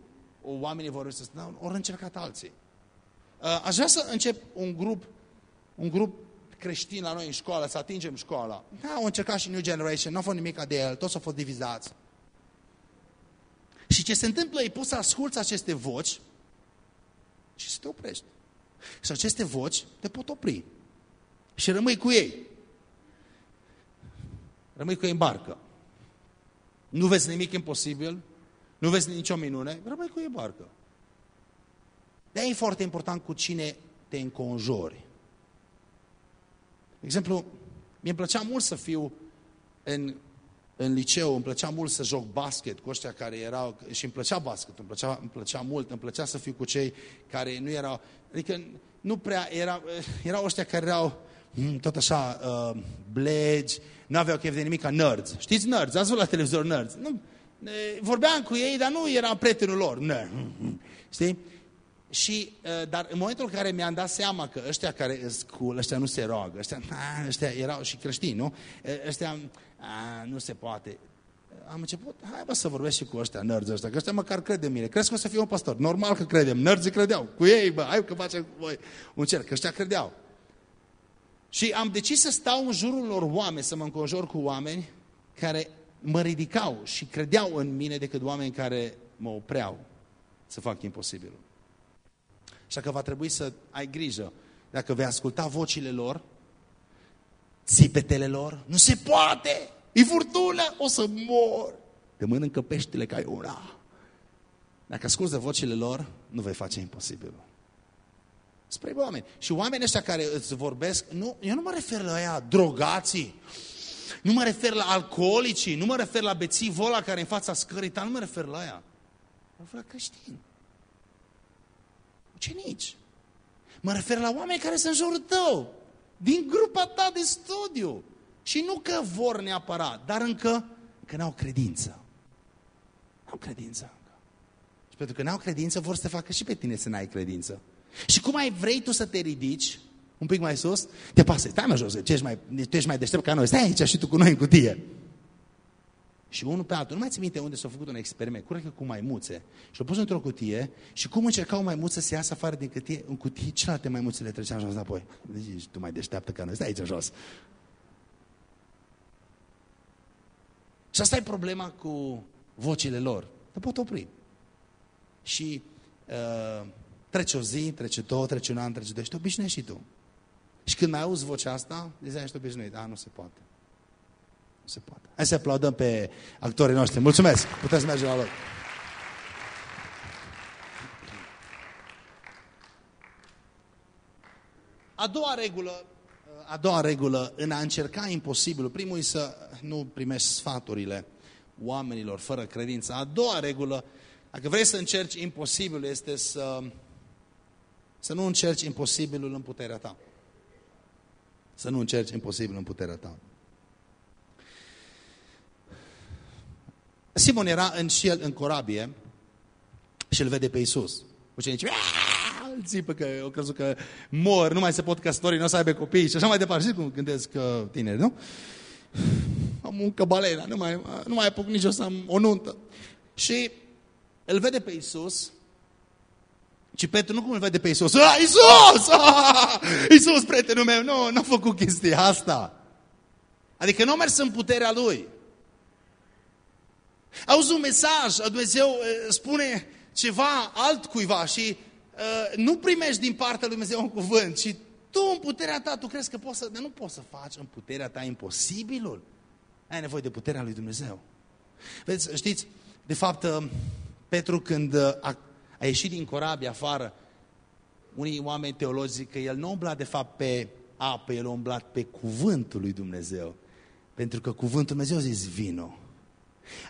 oamenii vor să spună, au încercat alții. Uh, aș vrea să încep un grup, un grup creștin la noi în școală, să atingem școala. Da, au încercat și New Generation, nu a fost nimic de el, toți au fost divizați. Și ce se întâmplă e poți să asculți aceste voci și să te oprești. Și aceste voci te pot opri. Și rămâi cu ei. Rămâi cu ei în barcă. Nu vezi nimic imposibil, nu vezi nicio minune, rămâi cu ei în barcă. de e foarte important cu cine te înconjori. De exemplu, mi îmi plăcea mult să fiu în, în liceu, îmi plăcea mult să joc basket cu ăștia care erau, și îmi plăcea basket, îmi plăcea, îmi plăcea mult, îmi plăcea să fiu cu cei care nu erau, adică nu prea, era, erau ăștia care erau mm, tot așa uh, blegi, nu aveau chef de nimic ca nerds. Știți nerds? Ați văzut la televizor nerds? Nu, vorbeam cu ei, dar nu era prietenul lor. Ne. Știi? Și, uh, dar în momentul în care mi-am dat seama că ăștia care sunt cool, ăștia nu se roagă, ăștia, a, ăștia erau și creștini, nu? Ăștia, a, nu se poate. Am început, hai bă să vorbesc și cu ăștia, nerds ăștia, că ăștia măcar crede în mine. Crezi că o să fiu un pastor? Normal că credem, nerds credeau. Cu ei, bă, hai că facem cu voi un cer, că ăștia credeau. Și am decis să stau în jurul lor oameni, să mă înconjor cu oameni care mă ridicau și credeau în mine decât oameni care mă opreau să fac imposibilul. Așa că va trebui să ai grijă. Dacă vei asculta vocile lor, țipetele lor, nu se poate! E furtună, o să mor! Te mănâncă peștele ca una. Dacă asculți de vocile lor, nu vei face imposibilul. Spre oameni. Și oamenii ăștia care îți vorbesc, nu, eu nu mă refer la aia drogații, nu mă refer la alcoolicii, nu mă refer la bețivul ăla care în fața scării ta, nu mă refer la aia. Mă refer la creștini. Ucenici. Mă refer la oameni care sunt în jurul tău, din grupa ta de studiu. Și nu că vor neapărat, dar încă că n-au credință. N-au credință încă. Și pentru că n-au credință, vor să te facă și pe tine să n-ai credință. Și cum ai vrei tu să te ridici un pic mai sus, te pasă, stai mai jos, tu ești mai, tu ești mai deștept ca noi, stai aici și tu cu noi în cutie. Și unul pe altul, nu mai ți minte unde s-a făcut un experiment, cred că cu maimuțe. Și l-au pus într-o cutie și cum încercau maimuță să iasă afară din cutie, în cutie, celelalte maimuțe le treceau jos înapoi. Deci tu mai deșteaptă ca noi, stai aici jos. Și asta e problema cu vocile lor. Te pot opri. Și uh, trece o zi, trece două, trece un an, trece doi și te obișnuiești și tu. Și când mai auzi vocea asta, zici, ești obișnuit. A, nu se poate. Nu se poate. Hai să aplaudăm pe actorii noștri. Mulțumesc! Puteți să mergem la loc. A doua regulă, a doua regulă în a încerca imposibilul, primul e să nu primești sfaturile oamenilor fără credință. A doua regulă, dacă vrei să încerci imposibilul, este să, să nu încerci imposibilul în puterea ta. Să nu încerci imposibil în puterea ta. Simon era în, și șel în corabie și îl vede pe Iisus. Ucenicii, îl țipă că au crezut că mor, nu mai se pot căsători, nu o să aibă copii și așa mai departe. Știți cum gândesc tineri, nu? am muncă balena, nu mai, nu mai apuc nici o să am o nuntă. Și îl vede pe Iisus și Petru nu cum îl vede pe Iisus. Ah, Iisus! Ah, Iisus, prietenul meu, nu, nu a făcut chestia asta. Adică nu a mers în puterea lui. Auzi un mesaj, Dumnezeu uh, spune ceva altcuiva și uh, nu primești din partea lui Dumnezeu un cuvânt, ci tu în puterea ta, tu crezi că poți să... Dar nu poți să faci în puterea ta imposibilul. Ai nevoie de puterea lui Dumnezeu. Vedeți, știți, de fapt, uh, Petru când uh, a, a ieșit din corabie afară, unii oameni teologi zic că el nu umbla de fapt pe apă, el a umblat pe cuvântul lui Dumnezeu. Pentru că cuvântul Dumnezeu zis vino.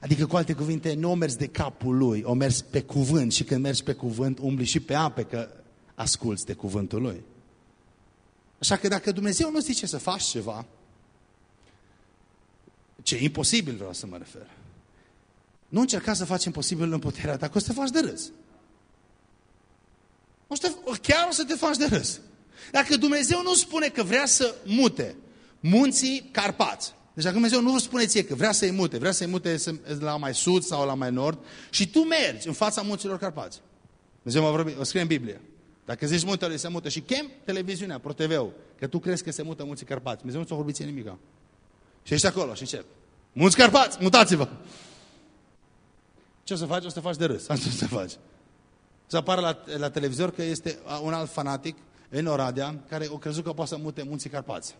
Adică, cu alte cuvinte, nu o mers de capul lui, o mers pe cuvânt și când mergi pe cuvânt, umbli și pe ape, că asculți de cuvântul lui. Așa că dacă Dumnezeu nu zice să faci ceva, ce e imposibil vreau să mă refer, nu încerca să faci imposibil în puterea ta, că o să te faci de râs. O să te, chiar o să te faci de râs. Dacă Dumnezeu nu spune că vrea să mute munții Carpați, deci dacă Dumnezeu nu vă spune ție că vrea să-i mute, vrea să-i mute la mai sud sau la mai nord și tu mergi în fața munților Carpați. Dumnezeu mă vorbi, o scrie în Biblie. Dacă zici muntele se mută și chem televiziunea, ProTV-ul, că tu crezi că se mută munții Carpați. Dumnezeu nu ți-o vorbi ție nimica. Și ești acolo și încep. Munți Carpați, mutați-vă! Ce o să faci? O să te faci de râs. Asta o să faci. Să apară la, la televizor că este un alt fanatic în Oradea care o crezut că poate să mute munții Carpați.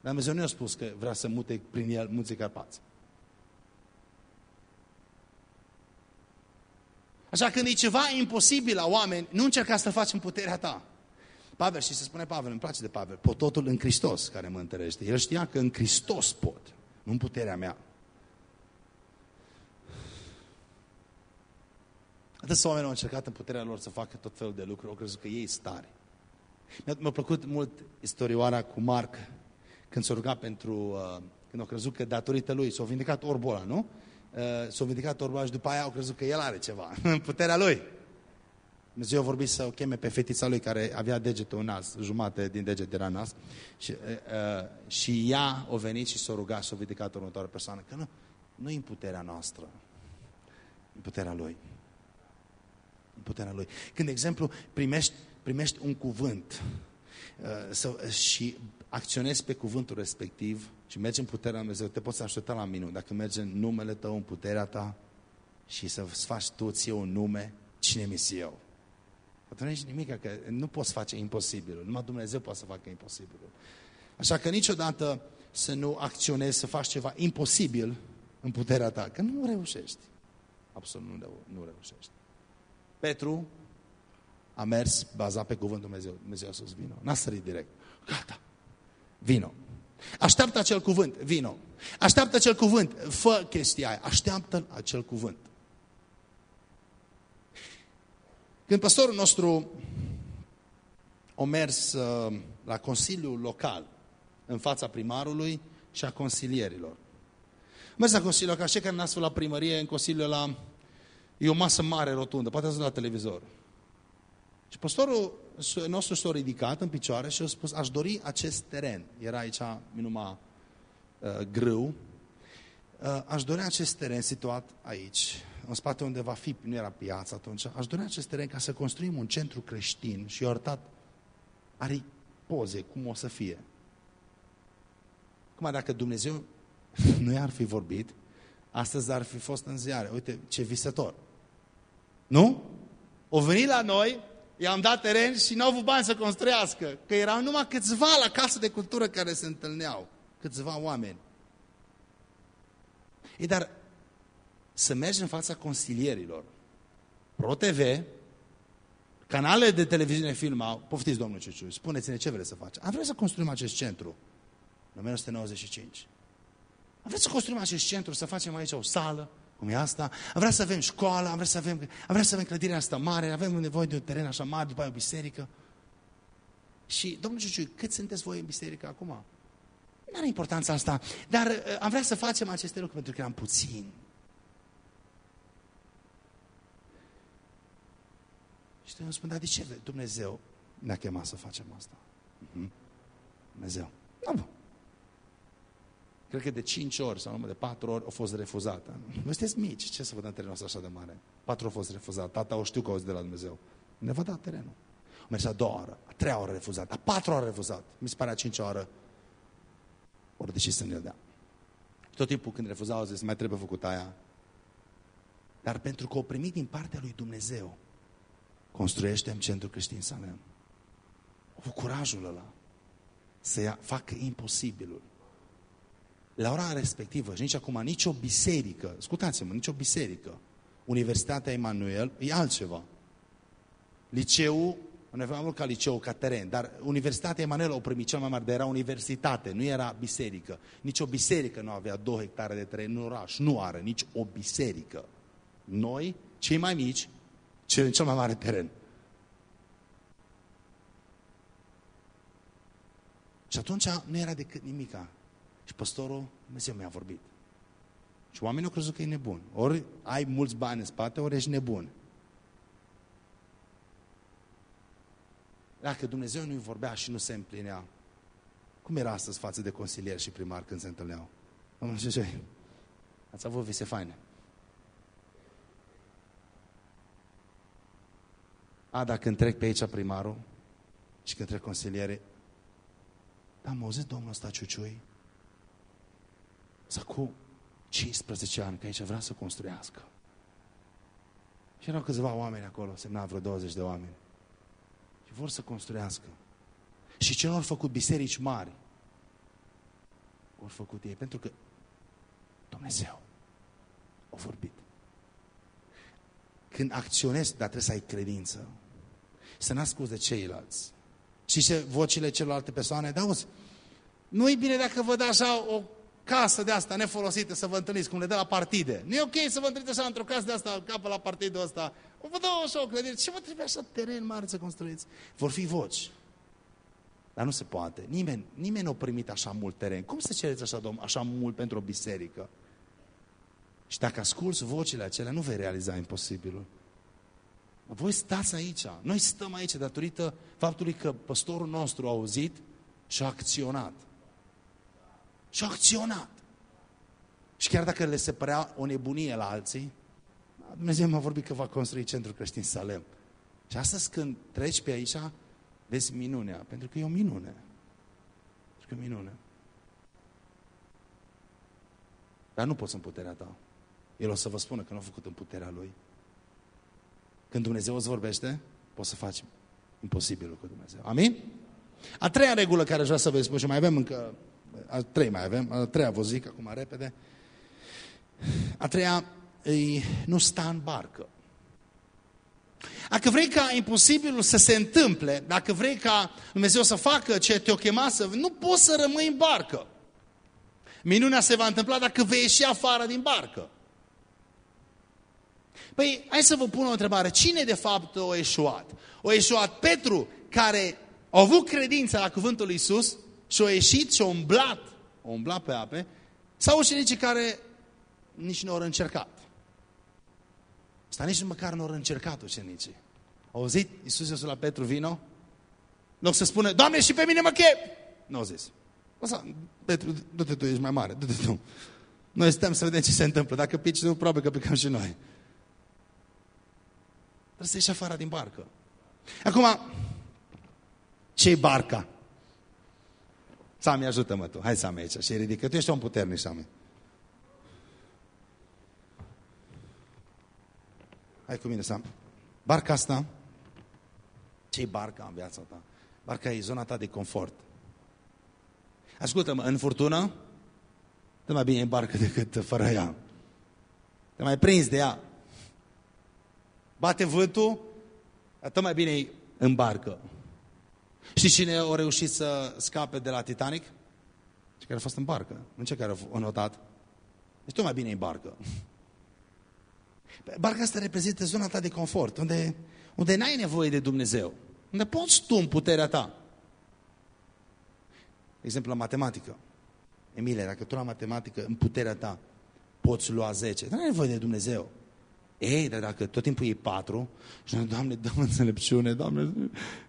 Dar Dumnezeu nu a spus că vrea să mute prin el munții Carpați. Așa când e ceva imposibil la oameni, nu încerca să faci în puterea ta. Pavel, și se spune Pavel, îmi place de Pavel, pot totul în Hristos care mă întărește. El știa că în Hristos pot, nu în puterea mea. Atâți oameni au încercat în puterea lor să facă tot felul de lucruri, au crezut că ei stare. Mi-a plăcut mult istorioara cu Marc, când s-a rugat pentru, uh, când au crezut că datorită lui s-a vindecat orbul ăla, nu? Uh, s-a vindecat orbul ăla și după aia au crezut că el are ceva în puterea lui. Dumnezeu a vorbit să o cheme pe fetița lui care avea degetul în nas, jumate din deget era nas și, uh, uh, și ea a venit și s-a rugat și s-a vindecat următoarea persoană. Că nu, nu e în puterea noastră, în puterea lui. În puterea lui. Când, de exemplu, primești, primești un cuvânt uh, să, și acționezi pe cuvântul respectiv și mergi în puterea lui Dumnezeu, te poți aștepta la minut. Dacă mergi în numele tău, în puterea ta și să faci tu ție un nume, cine mi eu? Atunci nimic, că nu poți face imposibilul. Numai Dumnezeu poate să facă imposibilul. Așa că niciodată să nu acționezi, să faci ceva imposibil în puterea ta, că nu reușești. Absolut nu, nu reușești. Petru a mers bazat pe cuvântul Dumnezeu. Dumnezeu a spus, vino. N-a sărit direct. Gata. Vino. Așteaptă acel cuvânt, vino. Așteaptă acel cuvânt, fă chestia aia. Așteaptă acel cuvânt. Când pastorul nostru a mers uh, la Consiliul Local, în fața primarului și a consilierilor. Mers la Consiliul Local, cei care n-ați la primărie, în Consiliul la... E o masă mare, rotundă, poate ați la televizor. Și pastorul nostru s-a ridicat în picioare și a spus, aș dori acest teren. Era aici numai uh, grâu. Uh, aș dori acest teren situat aici, în spate unde va fi, nu era piața atunci, aș dori acest teren ca să construim un centru creștin și i-a arătat, are poze, cum o să fie. Cum dacă Dumnezeu nu i-ar fi vorbit, astăzi ar fi fost în ziare. Uite, ce visător. Nu? O venit la noi, i-am dat teren și n-au avut bani să construiască. Că erau numai câțiva la casă de cultură care se întâlneau. Câțiva oameni. E, dar să mergi în fața consilierilor. Pro-TV, canale de televiziune filmau, poftiți domnul Ciuciu, spuneți-ne ce vreți să faci. Am vrea să construim acest centru în 1995. Am vrea să construim acest centru, să facem aici o sală, cum e asta. Am vrea să avem școală, am vrea să avem, am vrea să avem clădirea asta mare, avem nevoie de un teren așa mare, după aia o biserică. Și, domnul Ciuciu, cât sunteți voi în biserică acum? Nu are importanța asta, dar uh, am vrea să facem aceste lucruri pentru că eram puțini. Și tu îmi spun, dar de ce Dumnezeu ne-a chemat să facem asta? Uh mhm. -huh. Dumnezeu. Nu. cred că de 5 ori sau numai de 4 ori a fost refuzată. Vă sunteți mici, ce să vă dăm terenul ăsta așa de mare? 4 ori a fost refuzat, tata o știu că o de la Dumnezeu. Ne va da terenul. A mers a doua oră, a treia oră refuzat, a patru ori refuzat. Mi se pare a cincea oră ori decis să ne dea. Tot timpul când refuzau, au zis, mai trebuie făcut aia. Dar pentru că o primit din partea lui Dumnezeu, construiește în centru creștin Salem. Au curajul ăla să ia, facă imposibilul. La ora respectivă, și nici acum, nicio biserică, ascultați-mă, nicio biserică, Universitatea Emanuel, e altceva. Liceul, noi aveam mult ca liceu, ca teren, dar Universitatea Emanuel o primit cel mai mare, dar era universitate, nu era biserică. Nici o biserică nu avea două hectare de teren în oraș, nu are nici o biserică. Noi, cei mai mici, cel, cel mai mare teren. Și atunci nu era decât nimica. Și păstorul, Dumnezeu mi-a vorbit. Și oamenii au crezut că e nebun. Ori ai mulți bani în spate, ori ești nebun. Dacă Dumnezeu nu-i vorbea și nu se împlinea, cum era astăzi față de consilier și primar când se întâlneau? Domnul ce ați avut vise faine. A, dacă întrec pe aici primarul și când trec consiliere, da, am auzit domnul ăsta Ciuciui, să cu 15 ani, că aici vrea să construiască. Și erau câțiva oameni acolo, semna vreo 20 de oameni. Și vor să construiască. Și ce au făcut biserici mari? Au făcut ei, pentru că Dumnezeu a vorbit. Când acționezi, dar trebuie să ai credință. Să n-asculți de ceilalți. Și ce vocile celorlalte persoane, da, auzi, nu e bine dacă vă dă așa o casă de asta nefolosită să vă întâlniți, cum le dă la partide. Nu e ok să vă întâlniți așa într-o casă de asta, capă la partidul ăsta. O vă dau așa o clădire. Ce vă trebuie așa teren mare să construiți? Vor fi voci. Dar nu se poate. Nimeni, nimeni nu a primit așa mult teren. Cum să cereți așa, domn, așa mult pentru o biserică? Și dacă asculți vocile acelea, nu vei realiza imposibilul. Voi stați aici. Noi stăm aici datorită faptului că păstorul nostru a auzit și a acționat. Și a acționat. Și chiar dacă le se părea o nebunie la alții, Dumnezeu m-a vorbit că va construi centrul creștin Salem. Și astăzi când treci pe aici, vezi minunea, pentru că e o minune. Pentru că e minune. Dar nu poți în puterea ta. El o să vă spună că nu a făcut în puterea Lui. Când Dumnezeu îți vorbește, poți să faci imposibilul cu Dumnezeu. Amin? A treia regulă care aș vrea să vă spun și mai avem încă, a trei mai avem, a treia vă zic acum repede. A treia, e, nu sta în barcă. Dacă vrei ca imposibilul să se întâmple, dacă vrei ca Dumnezeu să facă ce te-o chema să... Nu poți să rămâi în barcă. Minunea se va întâmpla dacă vei ieși afară din barcă. Păi, hai să vă pun o întrebare. Cine de fapt o eșuat? O eșuat Petru, care a avut credința la cuvântul lui Isus și a ieșit și a umblat, a umblat pe ape, sau ucenicii care nici nu au încercat. Asta nici măcar nu au încercat ucenicii. Au auzit Iisus Iisus la Petru, vino? Nu loc să spună, Doamne, și pe mine mă chep! Nu au zis. Lăsa, Petru, du-te tu, ești mai mare, du-te tu. Noi stăm să vedem ce se întâmplă. Dacă pici nu, probabil că picăm și noi. Trebuie să ieși afară din barcă. Acum, ce barca? Sami, ajută-mă tu. Hai, Sami, aici. Și ridică. Tu ești un puternic, Sami. Hai cu mine, Sam. Barca asta, ce barca în viața ta? Barca e zona ta de confort. Ascultă-mă, în furtună, te mai bine în barcă decât fără ea. Te mai prins de ea. Bate vântul, atât mai bine în barcă. Și cine a reușit să scape de la Titanic? Cei care a fost în barcă, nu cei care au notat. Deci tot mai bine în barcă. Barca asta reprezintă zona ta de confort, unde, unde n-ai nevoie de Dumnezeu. Unde poți tu în puterea ta. De exemplu, la matematică. Emile, dacă tu la matematică, în puterea ta, poți lua 10, dar nu ai nevoie de Dumnezeu. Ei, dar dacă tot timpul e patru, și noi, Doamne, dăm înțelepciune, Doamne,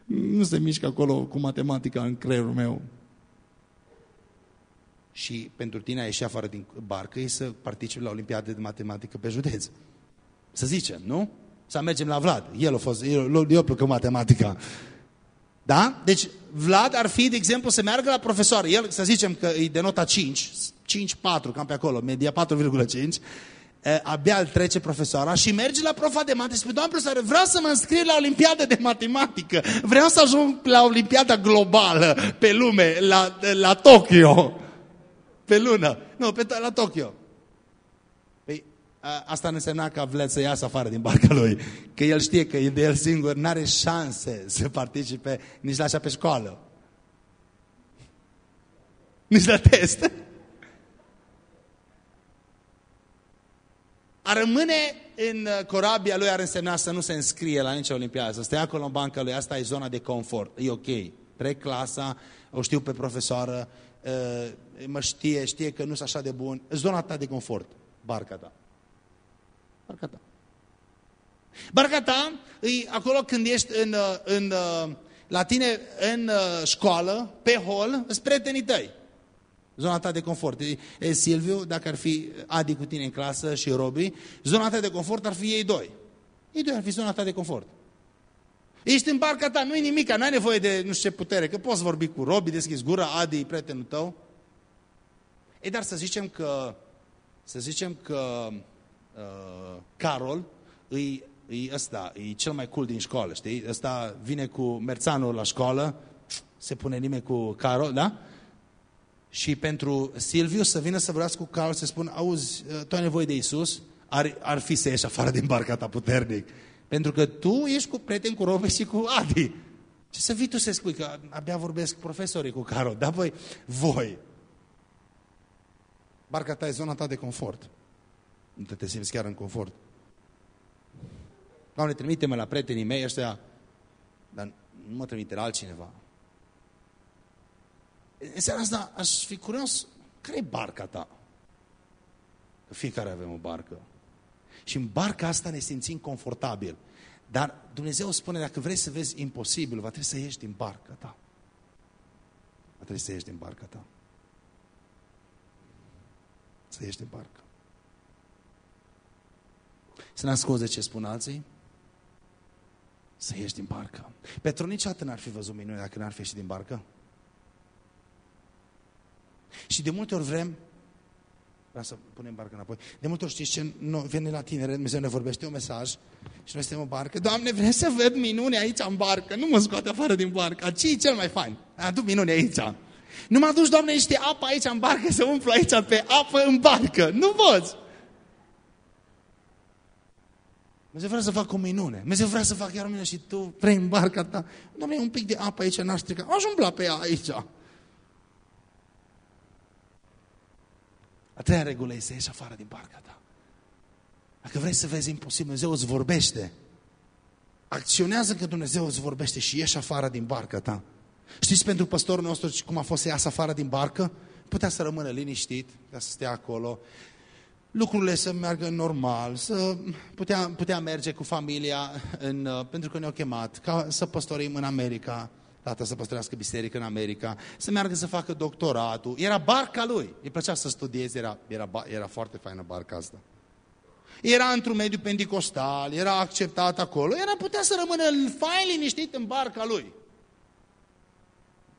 nu se mișcă acolo cu matematica în creierul meu. și pentru tine a ieși afară din barcă e să participi la Olimpiade de Matematică pe județ. Să zicem, nu? Să mergem la Vlad. El a fost, eu, eu plăcă matematica. Da? Deci Vlad ar fi, de exemplu, să meargă la profesor. El, să zicem că e de nota 5, 5-4, cam pe acolo, media 4,5, abia îl trece profesoara și merge la profa de matematică și spune, doamne profesor, vreau să mă înscriu la Olimpiada de Matematică, vreau să ajung la Olimpiada globală pe lume, la, la Tokyo, pe lună, nu, pe, la Tokyo. Păi, a, asta nu însemna că vrea să iasă afară din barca lui, că el știe că e de el singur, n-are șanse să participe nici la așa pe școală. Nici la test. A rămâne în uh, corabia lui ar însemna să nu se înscrie la nicio olimpiadă, să stea acolo în banca lui, asta e zona de confort, e ok. Trec clasa, o știu pe profesoară, uh, mă știe, știe că nu sunt așa de bun. Zona ta de confort, barca ta. Barca ta. Barca ta e acolo când ești în, uh, în, la tine în școală, pe hol, sunt prietenii tăi. Zona ta de confort. E, Silviu, dacă ar fi Adi cu tine în clasă și Robi, zona ta de confort ar fi ei doi. Ei doi ar fi zona ta de confort. Ești în barca ta, nu-i nimic, n-ai nevoie de nu știu ce putere, că poți vorbi cu Robi, deschizi gura, Adi e prietenul tău. E, dar să zicem că, să zicem că uh, Carol îi, îi ăsta, e cel mai cool din școală, știi? Ăsta vine cu merțanul la școală, se pune nimeni cu Carol, da? Și pentru Silviu să vină să vorbească cu Carl, să spun, auzi, tu ai nevoie de Isus, ar, ar fi să ieși afară din barca ta puternic. Pentru că tu ești cu prieten cu Robe și cu Adi. Ce să vii tu să spui că abia vorbesc profesorii cu Carol, dar voi, voi. Barca ta e zona ta de confort. Nu te, te simți chiar în confort. Doamne, trimite-mă la prietenii mei ăștia, dar nu mă trimite la altcineva. În seara asta aș fi curios, care e barca ta? Că fiecare avem o barcă. Și în barca asta ne simțim confortabil. Dar Dumnezeu spune, dacă vrei să vezi imposibil, va trebui să ieși din barca ta. Va trebui să ieși din barca ta. Să ieși din barcă. Să ne ascuze ce spun alții? Să ieși din barcă. Petru niciodată n-ar fi văzut minune dacă n-ar fi ieșit din barcă. Și de multe ori vrem, vreau să punem barca înapoi, de multe ori știți ce nu, vine la tinere, Dumnezeu ne vorbește un mesaj și noi suntem în barcă, Doamne, vrem să văd minuni aici în barcă, nu mă scoate afară din barcă, ce e cel mai fain? Adu minuni aici. Nu mă aduci, Doamne, niște apă aici în barcă, să umplu aici pe apă în barcă. Nu poți! Dumnezeu vrea să fac o minune. Dumnezeu vrea să fac iar o minune și tu vrei în barca ta. Doamne, un pic de apă aici n-aș strica. Aș umbla pe ea aici. A treia regulă este să ieși afară din barca ta. Dacă vrei să vezi imposibil, Dumnezeu îți vorbește. Acționează că Dumnezeu îți vorbește și ieși afară din barca ta. Știți pentru păstorul nostru cum a fost să iasă afară din barcă? Putea să rămână liniștit, putea să stea acolo, lucrurile să meargă normal, să putea, putea merge cu familia în, pentru că ne-au chemat, ca să păstorim în America, tata să păstrească biserică în America, să meargă să facă doctoratul. Era barca lui. Îi plăcea să studieze, era, era, era foarte faină barca asta. Era într-un mediu pentecostal, era acceptat acolo, era putea să rămână fain liniștit în barca lui.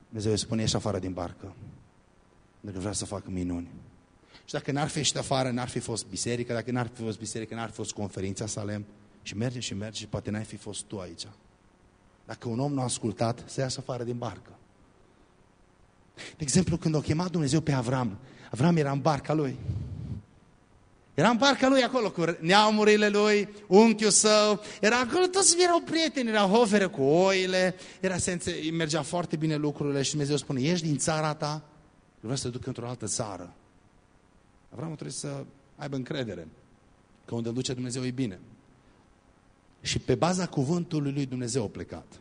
Dumnezeu îi spune, ieși afară din barcă. Dacă vrea să facă minuni. Și dacă n-ar fi ieșit afară, n-ar fi fost biserică, dacă n-ar fi fost biserică, n-ar fi fost conferința Salem. Și merge și merge și poate n-ai fi fost tu aici. Dacă un om nu a ascultat, să iasă afară din barcă. De exemplu, când a chemat Dumnezeu pe Avram, Avram era în barca lui. Era în barca lui acolo cu neamurile lui, unchiul său, era acolo, toți erau prieteni, era hoferă cu oile, era sense, mergea foarte bine lucrurile și Dumnezeu spune, ieși din țara ta, vreau să te duc într-o altă țară. Avram trebuie să aibă încredere că unde duce Dumnezeu e bine. Și pe baza cuvântului lui Dumnezeu a plecat.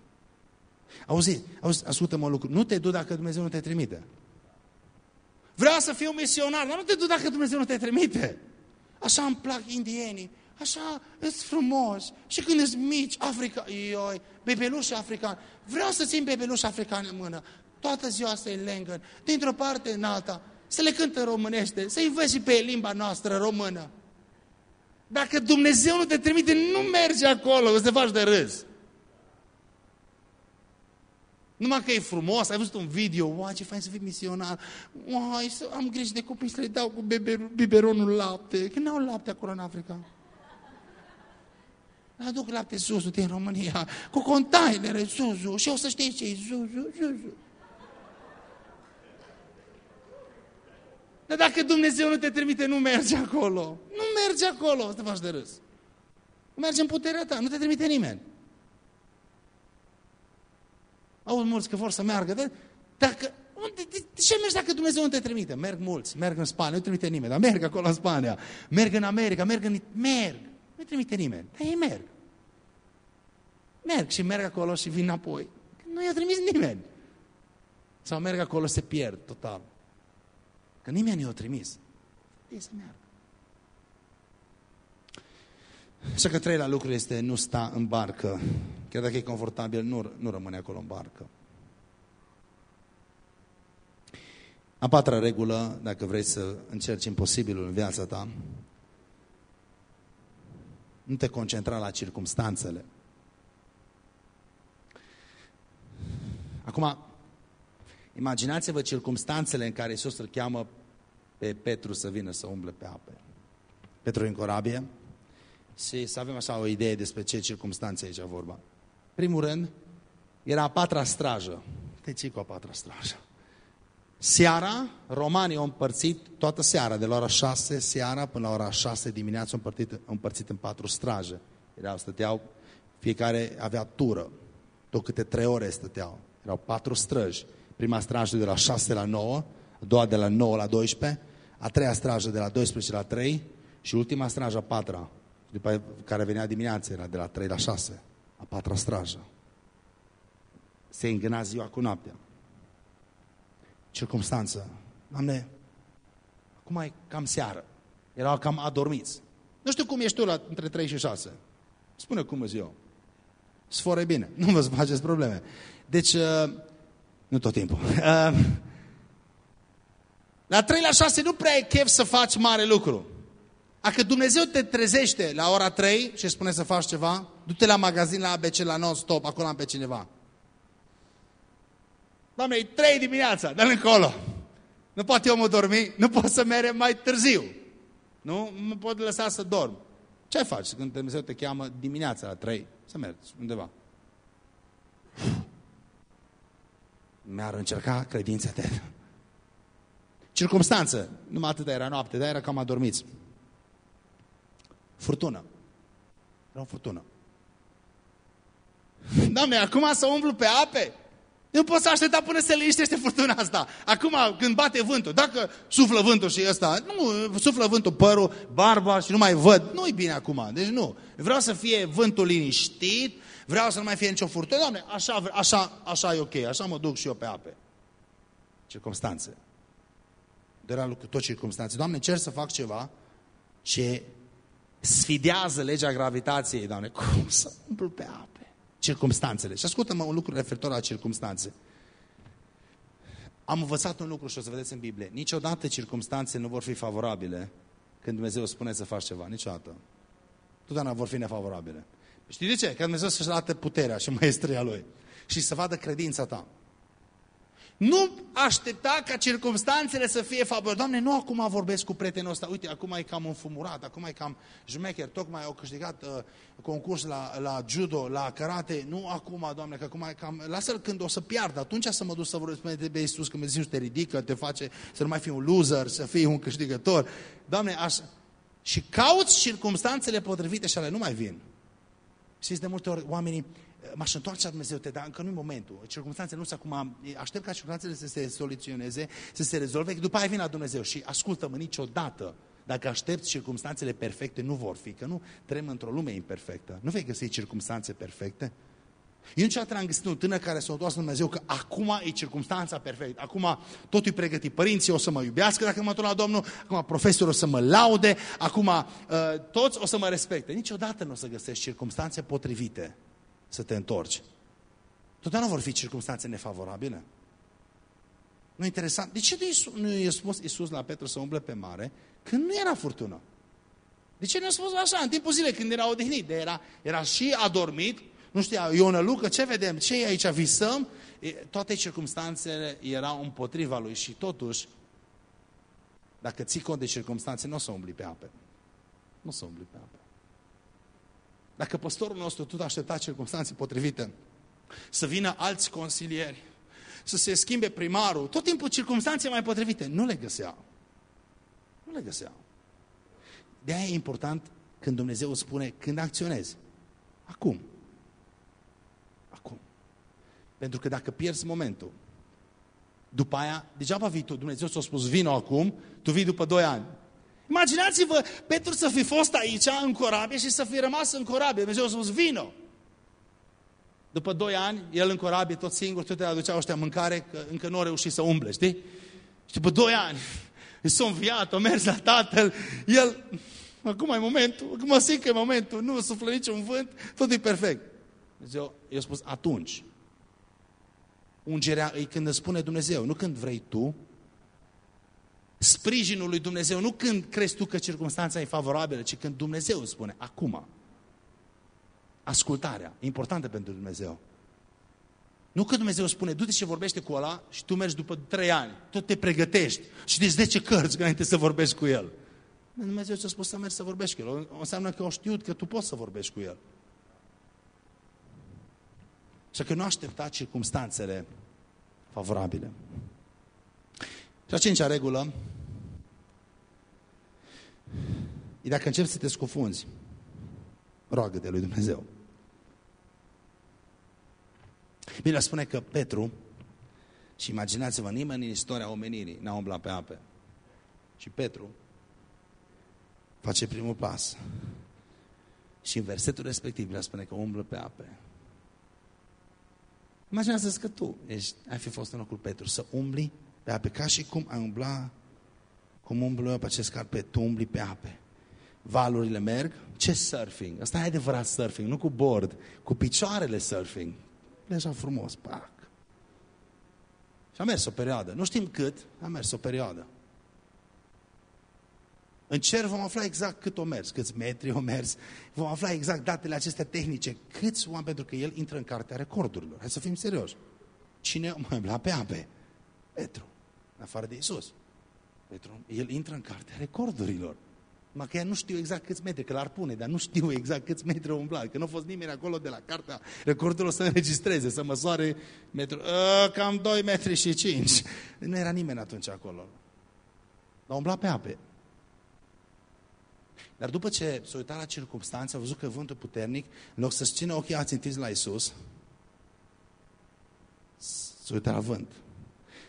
Auzi, auzi ascultă-mă lucru. Nu te du dacă Dumnezeu nu te trimite. Vreau să fiu misionar, dar nu te du dacă Dumnezeu nu te trimite. Așa îmi plac indienii, așa îți frumos. Și când ești mici, Africa, ioi, bebeluși african. Vreau să țin bebeluși african în mână. Toată ziua să-i lengăn, dintr-o parte în alta. să le cântă românește, să-i vezi și pe limba noastră română. Dacă Dumnezeu nu te trimite, nu mergi acolo, o să te faci de râs. Numai că e frumos, ai văzut un video, uai, ce fain să fii misionar, uai, am grijă de copii să le dau cu biberonul lapte, că n-au lapte acolo în Africa. Aduc lapte Zuzu din România, cu containere Zuzu, și o să știi ce e Zuzu, Zuzu. Dar dacă Dumnezeu nu te trimite, nu mergi acolo. Nu mergi acolo, o să te faci de râs. Nu mergi în puterea ta, nu te trimite nimeni. Au mulți că vor să meargă. De, dacă, unde, de, de ce mergi dacă Dumnezeu nu te trimite? Merg mulți, merg în Spania, nu trimite nimeni, dar merg acolo în Spania. Merg în America, merg în... Merg. Nu trimite nimeni, dar ei merg. Merg și merg acolo și vin înapoi. Nu i-a trimis nimeni. Sau merg acolo, se pierd total. Că nimeni nu i-a trimis. Ei să meargă. Așa că treilea lucru este nu sta în barcă. Chiar dacă e confortabil, nu, nu rămâne acolo în barcă. A patra regulă, dacă vrei să încerci imposibilul în viața ta, nu te concentra la circumstanțele. Acum, imaginați-vă circumstanțele în care Iisus îl cheamă pe Petru să vină să umble pe ape. Petru în corabie și să avem așa o idee despre ce circumstanțe aici vorba. Primul rând, era a patra strajă. De ce cu a patra strajă? Seara, romanii au împărțit toată seara, de la ora 6 seara până la ora 6 dimineața, au împărțit, au împărțit în patru straje. Erau, stăteau, fiecare avea tură, tot câte trei ore stăteau. Erau patru străji. Prima strajă de la 6 la 9, a doua de la 9 la 12, a treia strajă de la 12 la 3 și ultima strajă a patra, după care venea dimineața, era de la 3 la 6, a patra strajă. Se îngâna ziua cu noaptea. Circumstanță. Doamne, acum e cam seară. Erau cam adormiți. Nu știu cum ești tu la între 3 și 6. Spune cum îți eu. Sfore bine. Nu vă faceți probleme. Deci, uh, nu tot timpul. Uh, la 3 la 6 nu prea e chef să faci mare lucru. Dacă Dumnezeu te trezește la ora 3 și spune să faci ceva, du-te la magazin la ABC la non-stop, acolo am pe cineva. Doamne, e 3 dimineața, dă încolo. Nu poate omul dormi, nu pot să merg mai târziu. Nu mă pot lăsa să dorm. Ce faci când Dumnezeu te cheamă dimineața la 3 să mergi undeva? Mi-ar încerca credința te. Circumstanță, numai atât era noapte, dar era cam adormiți. Furtună. Era o furtună. Doamne, acum să umblu pe ape? Nu pot să aștepta până se liniștește furtuna asta. Acum, când bate vântul, dacă suflă vântul și ăsta, nu, suflă vântul părul, barba și nu mai văd, nu-i bine acum. Deci nu. Vreau să fie vântul liniștit, vreau să nu mai fie nicio furtună. Doamne, așa, așa, așa e ok, așa mă duc și eu pe ape. Circumstanțe. Dorea lucru, tot circumstanțe. Doamne, cer să fac ceva ce sfidează legea gravitației, Doamne. Cum să umplu pe ape? Circumstanțele. Și ascultă-mă un lucru referitor la circumstanțe. Am învățat un lucru și o să vedeți în Biblie. Niciodată circumstanțe nu vor fi favorabile când Dumnezeu spune să faci ceva. Niciodată. Totdeauna vor fi nefavorabile. Știi de ce? Că Dumnezeu să-și arate puterea și maestria Lui. Și să vadă credința ta. Nu aștepta ca circumstanțele să fie favorabile. Doamne, nu acum vorbesc cu prietenul ăsta. Uite, acum e cam înfumurat, acum e cam jmecher. Tocmai au câștigat uh, concurs la, la judo, la karate. Nu acum, Doamne, că acum e cam... Lasă-l când o să piardă. Atunci să mă duc să vorbesc de Iisus, că Dumnezeu te ridică, te face să nu mai fii un loser, să fii un câștigător. Doamne, așa... Și cauți circumstanțele potrivite și ale nu mai vin. Știți, de multe ori oamenii m-aș întoarce la Dumnezeu, te, dar încă nu-i momentul. Circumstanțele nu sunt acum, aștept ca circumstanțele să se soluționeze, să se rezolve, după aia vin la Dumnezeu și ascultă-mă niciodată. Dacă aștepți circumstanțele perfecte, nu vor fi, că nu trăim într-o lume imperfectă. Nu vei găsi circumstanțe perfecte? Eu niciodată n-am găsit un tânăr care s-a întors la Dumnezeu că acum e circumstanța perfectă, acum totul e pregătit. Părinții o să mă iubească dacă mă întorc la Domnul, acum profesorul o să mă laude, acum uh, toți o să mă respecte. Niciodată nu o să găsești circumstanțe potrivite să te întorci. Totdeauna vor fi circunstanțe nefavorabile. Nu interesant. De ce nu i-a spus Iisus la Petru să umble pe mare când nu era furtună? De ce nu a spus așa în timpul zilei când era odihnit? De era, era și adormit, nu știa, e o nălucă, ce vedem? Ce e aici? Visăm? E, toate circumstanțele erau împotriva lui și totuși, dacă ții cont de circumstanțe, nu o să umbli pe ape. Nu o să umbli pe ape. Dacă păstorul nostru tot aștepta circunstanțe potrivite, să vină alți consilieri, să se schimbe primarul, tot timpul circunstanțe mai potrivite, nu le găseau. Nu le găseau. De aia e important când Dumnezeu spune când acționezi. Acum. Acum. Pentru că dacă pierzi momentul, după aia, degeaba vii tu, Dumnezeu ți-a spus vino acum, tu vii după doi ani. Imaginați-vă Petru să fi fost aici în corabie și să fi rămas în corabie. Dumnezeu a spus vino. După doi ani, el în corabie, tot singur, tot le aduceau ăștia mâncare, că încă nu a reușit să umble, știi? Și după doi ani, s-a înviat, a mers la tatăl, el, acum e momentul, acum simt că e momentul, nu suflă niciun vânt, tot e perfect. Dumnezeu i-a spus atunci. Ungerea e când îți spune Dumnezeu, nu când vrei tu, sprijinul lui Dumnezeu, nu când crezi tu că circunstanța e favorabilă, ci când Dumnezeu îți spune, acum. Ascultarea, importantă pentru Dumnezeu. Nu că Dumnezeu spune, du-te și vorbește cu ăla și tu mergi după trei ani, tot te pregătești și de 10 cărți înainte să vorbești cu el. Dumnezeu ți-a spus să mergi să vorbești cu el. O înseamnă că o știut că tu poți să vorbești cu el. Și că nu aștepta circumstanțele favorabile. Și a cincea regulă e dacă începi să te scufunzi, roagă de lui Dumnezeu. Biblia spune că Petru, și imaginați-vă, nimeni în istoria omenirii n-a umblat pe ape. Și Petru face primul pas. Și în versetul respectiv Biblia spune că umblă pe ape. Imaginează-ți că tu ești, ai fi fost în locul Petru, să umbli pe ape, ca și cum ai umbla, cum umblu eu pe acest carpet, tu umbli pe ape. Valurile merg, ce surfing? Asta e adevărat surfing, nu cu board, cu picioarele surfing. E așa frumos, pac. Și a mers o perioadă. Nu știm cât, a mers o perioadă. În cer vom afla exact cât o mers, câți metri o mers, vom afla exact datele acestea tehnice, câți oameni, pentru că el intră în cartea recordurilor. Hai să fim serioși. Cine mai la pe ape? Petru, în afară de Isus. Petru, el intră în cartea recordurilor. Mă că nu știu exact câți metri, că l-ar pune, dar nu știu exact câți metri au umblat, că nu a fost nimeni acolo de la cartea recordurilor să înregistreze, să măsoare metru, a, cam 2 metri și 5. Nu era nimeni atunci acolo. Dar umbla pe ape. Dar după ce s-a uitat la circunstanțe, a văzut că vântul puternic, în loc să-și țină ochii ațintiți la Isus, s-a uitat la vânt.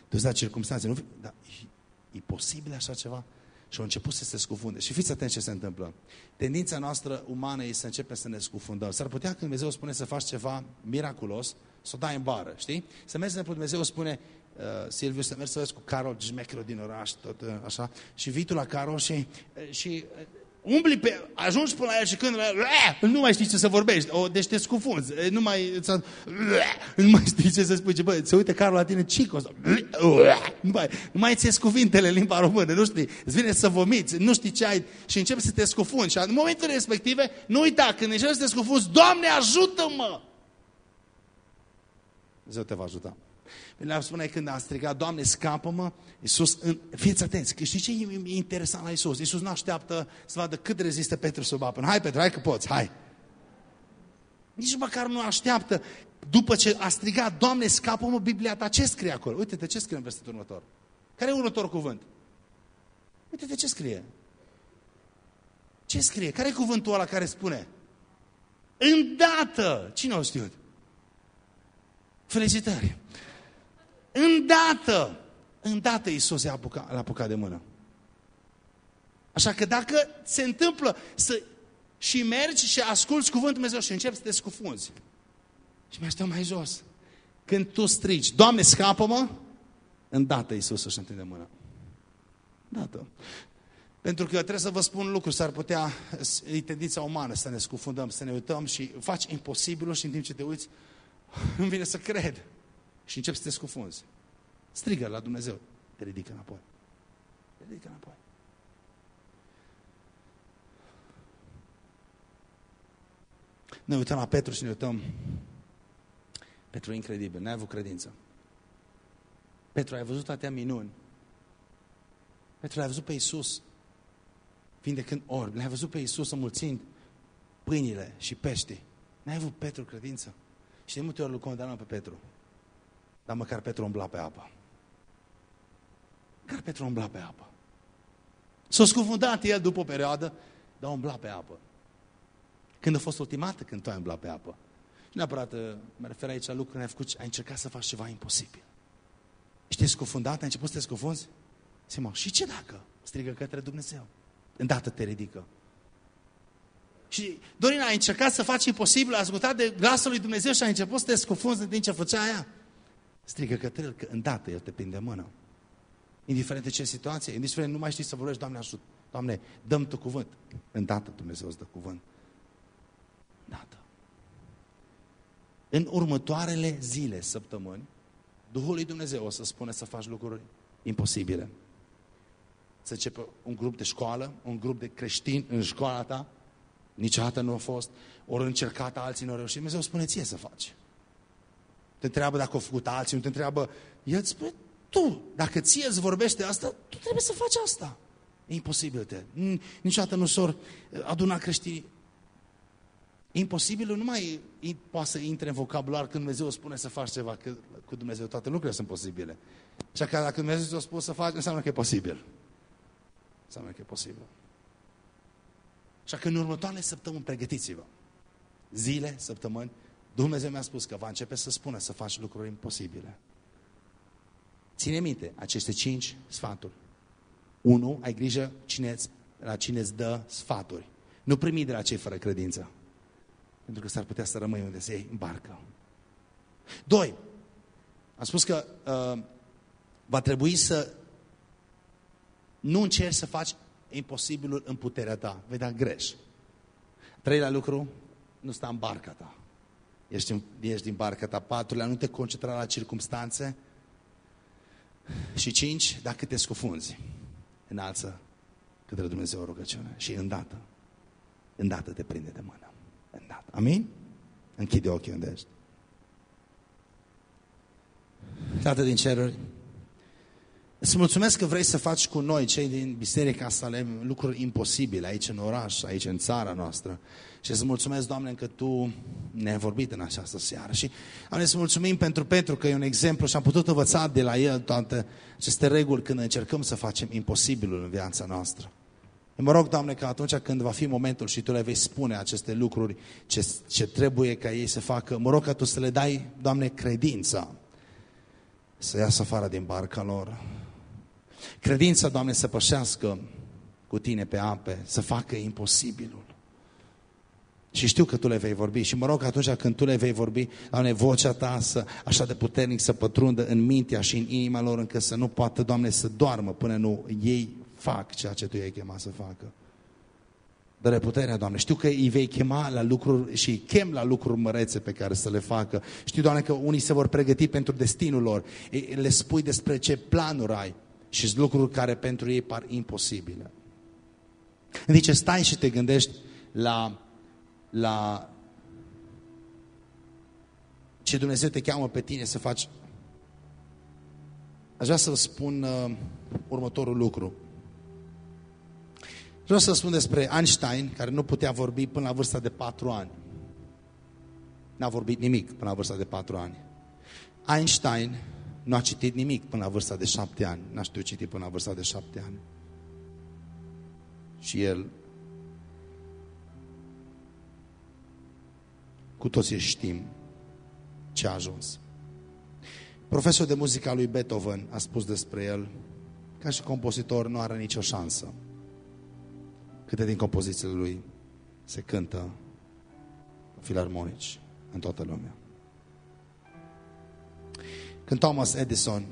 Dus la circunstanțe. Nu, dar e, e posibil așa ceva? Și au început să se scufunde. Și fiți atenți ce se întâmplă. Tendința noastră umană e să începem să ne scufundăm. S-ar putea când Dumnezeu spune să faci ceva miraculos, să o dai în bară, știi? Să mergi, de Dumnezeu spune, uh, Silviu, să mergi să vezi cu Carol Gmecro din oraș, tot uh, așa, și vii tu la Carol și, uh, și uh, umbli pe, ajungi până la el și când nu mai știi ce să vorbești, o, deci te scufunzi, nu mai, nu mai știi ce să spui, ce, bă, se uite Carol la tine, cico, nu mai, nu mai ți cuvintele în limba română, nu știi, îți vine să vomiți, nu știi ce ai și începi să te scufunzi. Și în momentele respective, nu uita, când începi să te scufunzi, Doamne ajută-mă! Dumnezeu te va ajuta. Le spune când a strigat, Doamne, scapă-mă, Iisus, în... fiți atenți, că știți ce e interesant la Iisus? Iisus nu așteaptă să vadă cât rezistă Petru sub apă. Hai, Petru, hai că poți, hai. Nici măcar nu așteaptă. După ce a strigat, Doamne, scapă-mă, Biblia ta, ce scrie acolo? Uite-te, ce scrie în versetul următor? Care e următorul cuvânt? Uite-te ce scrie. Ce scrie? Care e cuvântul ăla care spune? Îndată! Cine a știut? Felicitări! Îndată! Îndată Iisus i-a apucat, apucat de mână. Așa că dacă se întâmplă să și mergi și asculți cuvântul Dumnezeu și începi să te scufunzi și mai stau mai jos. Când tu strigi, Doamne, scapă-mă, îndată Iisus își întinde mână. Îndată. Pentru că trebuie să vă spun lucruri, s-ar putea, e tendința umană să ne scufundăm, să ne uităm și faci imposibilul și în timp ce te uiți, îmi vine să cred și începi să te scufunzi. Strigă la Dumnezeu. Te ridică înapoi. Te ridică înapoi. Ne uităm la Petru și ne uităm. Petru e incredibil, n-ai avut credință. Petru, ai văzut atâtea minuni. Petru, ai văzut pe Iisus vindecând orbi. L-ai văzut pe Iisus înmulțind pâinile și pești. N-ai avut Petru credință. Și de multe ori îl condamnăm pe Petru. Dar măcar Petru umbla pe apă. Măcar Petru umbla pe apă. S-a scufundat el după o perioadă, dar umbla pe apă. Când a fost ultima dată când tu ai umblat pe apă? Și neapărat uh, mă refer aici la lucruri ai făcut, ai încercat să faci ceva imposibil. Și te-ai scufundat, ai început să te scufunzi? Simon, și ce dacă? Strigă către Dumnezeu. Îndată te ridică. Și Dorina a încercat să faci imposibil, a ascultat de glasul lui Dumnezeu și a început să te scufunzi în timp ce făcea aia. Strigă către El că îndată El te prinde mână. Indiferent de ce situație, indiferent nu mai știi să vorbești, Doamne ajut. Doamne, dăm Tu cuvânt. Îndată Dumnezeu îți dă cuvânt. Îndată. În următoarele zile, săptămâni, Duhul lui Dumnezeu o să spune să faci lucruri imposibile. Să începe un grup de școală, un grup de creștini în școala ta, niciodată nu a fost, ori încercat alții, nu au reușit. Dumnezeu spune ție să faci. Te întreabă dacă au făcut alții, nu te întreabă, el îți spune, tu, dacă ție îți vorbește asta, tu trebuie să faci asta. E imposibil te. Niciodată nu s-or aduna creștinii. Imposibilul nu mai poate să intre în vocabular când Dumnezeu spune să faci ceva, că cu Dumnezeu toate lucrurile sunt posibile. Și că dacă Dumnezeu ți-a spus să faci, înseamnă că e posibil. Înseamnă că e posibil. Așa că în următoarele săptămâni pregătiți-vă. Zile, săptămâni, Dumnezeu mi-a spus că va începe să spună să faci lucruri imposibile. Ține minte aceste cinci sfaturi. Unu, ai grijă cine la cine îți dă sfaturi. Nu primi de la cei fără credință. Pentru că s-ar putea să rămâi unde se iei în barcă. Doi, am spus că uh, va trebui să nu încerci să faci imposibilul în puterea ta. Vei da greș. Treilea lucru, nu sta în barca ta. Ești, în, ești din barca ta. Patrulea, nu te concentra la circumstanțe. Și cinci, dacă te scufunzi, înalță către Dumnezeu o rugăciune. Și îndată, îndată te prinde de mână. Îndată. Amin? Închide ochii unde ești. Tată din ceruri, Îți mulțumesc că vrei să faci cu noi, cei din Biserica Salem, lucruri imposibile aici în oraș, aici în țara noastră. Și îți mulțumesc, Doamne, că Tu ne-ai vorbit în această seară. Și, Doamne, să mulțumim pentru Petru că e un exemplu și am putut învăța de la el toate aceste reguli când încercăm să facem imposibilul în viața noastră. Eu mă rog, Doamne, că atunci când va fi momentul și Tu le vei spune aceste lucruri, ce, ce trebuie ca ei să facă, mă rog ca Tu să le dai, Doamne, credința să iasă afară din barca lor, Credința, Doamne, să pășească cu tine pe ape, să facă imposibilul. Și știu că Tu le vei vorbi și mă rog atunci când Tu le vei vorbi, Doamne, vocea Ta să, așa de puternic să pătrundă în mintea și în inima lor încât să nu poată, Doamne, să doarmă până nu ei fac ceea ce Tu i-ai chemat să facă. Dă-le puterea, Doamne. Știu că îi vei chema la lucruri și îi chem la lucruri mărețe pe care să le facă. Știu, Doamne, că unii se vor pregăti pentru destinul lor. Le spui despre ce planuri ai și sunt lucruri care pentru ei par imposibile. Zice, stai și te gândești la, la ce Dumnezeu te cheamă pe tine să faci. Aș vrea să vă spun uh, următorul lucru. Vreau să spun despre Einstein, care nu putea vorbi până la vârsta de patru ani. N-a vorbit nimic până la vârsta de patru ani. Einstein nu a citit nimic până la vârsta de șapte ani. N-a știut citi până la vârsta de șapte ani. Și el cu toții știm ce a ajuns. Profesor de muzică lui Beethoven a spus despre el ca și compozitor nu are nicio șansă. Câte din compozițiile lui se cântă filarmonici în toată lumea. Când Thomas Edison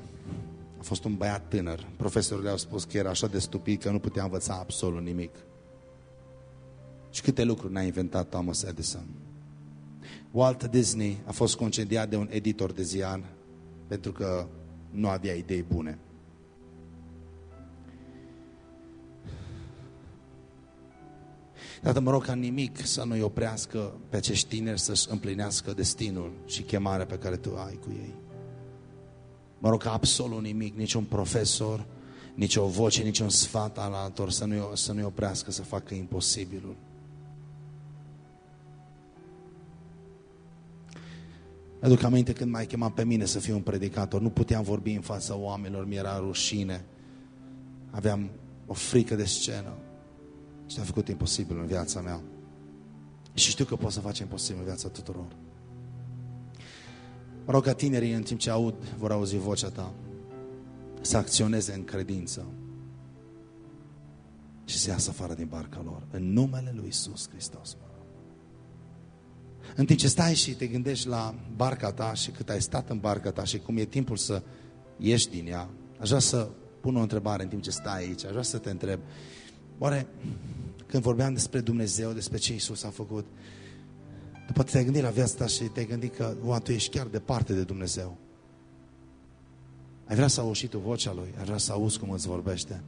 a fost un băiat tânăr, profesorul i-au spus că era așa de stupid că nu putea învăța absolut nimic. Și câte lucruri n-a inventat Thomas Edison. Walt Disney a fost concediat de un editor de ziar pentru că nu avea idei bune. Tată, mă rog ca nimic să nu-i oprească pe acești tineri să-și împlinească destinul și chemarea pe care Tu ai cu ei. Mă rog ca absolut nimic, niciun profesor, nici o voce, nici un sfat al altor să nu-i, să nu oprească să facă imposibilul. Aduc aminte când m-ai chemat pe mine să fiu un predicator. Nu puteam vorbi în fața oamenilor, mi-era rușine. Aveam o frică de scenă. Și a făcut imposibil în viața mea. Și știu că pot să fac imposibil în viața tuturor. Mă rog ca tinerii, în timp ce aud, vor auzi vocea ta, să acționeze în credință și să iasă afară din barca lor. În numele Lui Isus Hristos. În timp ce stai și te gândești la barca ta și cât ai stat în barca ta și cum e timpul să ieși din ea, aș vrea să pun o întrebare în timp ce stai aici, aș vrea să te întreb, oare când vorbeam despre Dumnezeu, despre ce Isus a făcut, după te-ai gândit la viața ta și te-ai gândit că wow, tu ești chiar departe de Dumnezeu. Ai vrea să auzi și tu vocea Lui, ai vrea să auzi cum îți vorbește.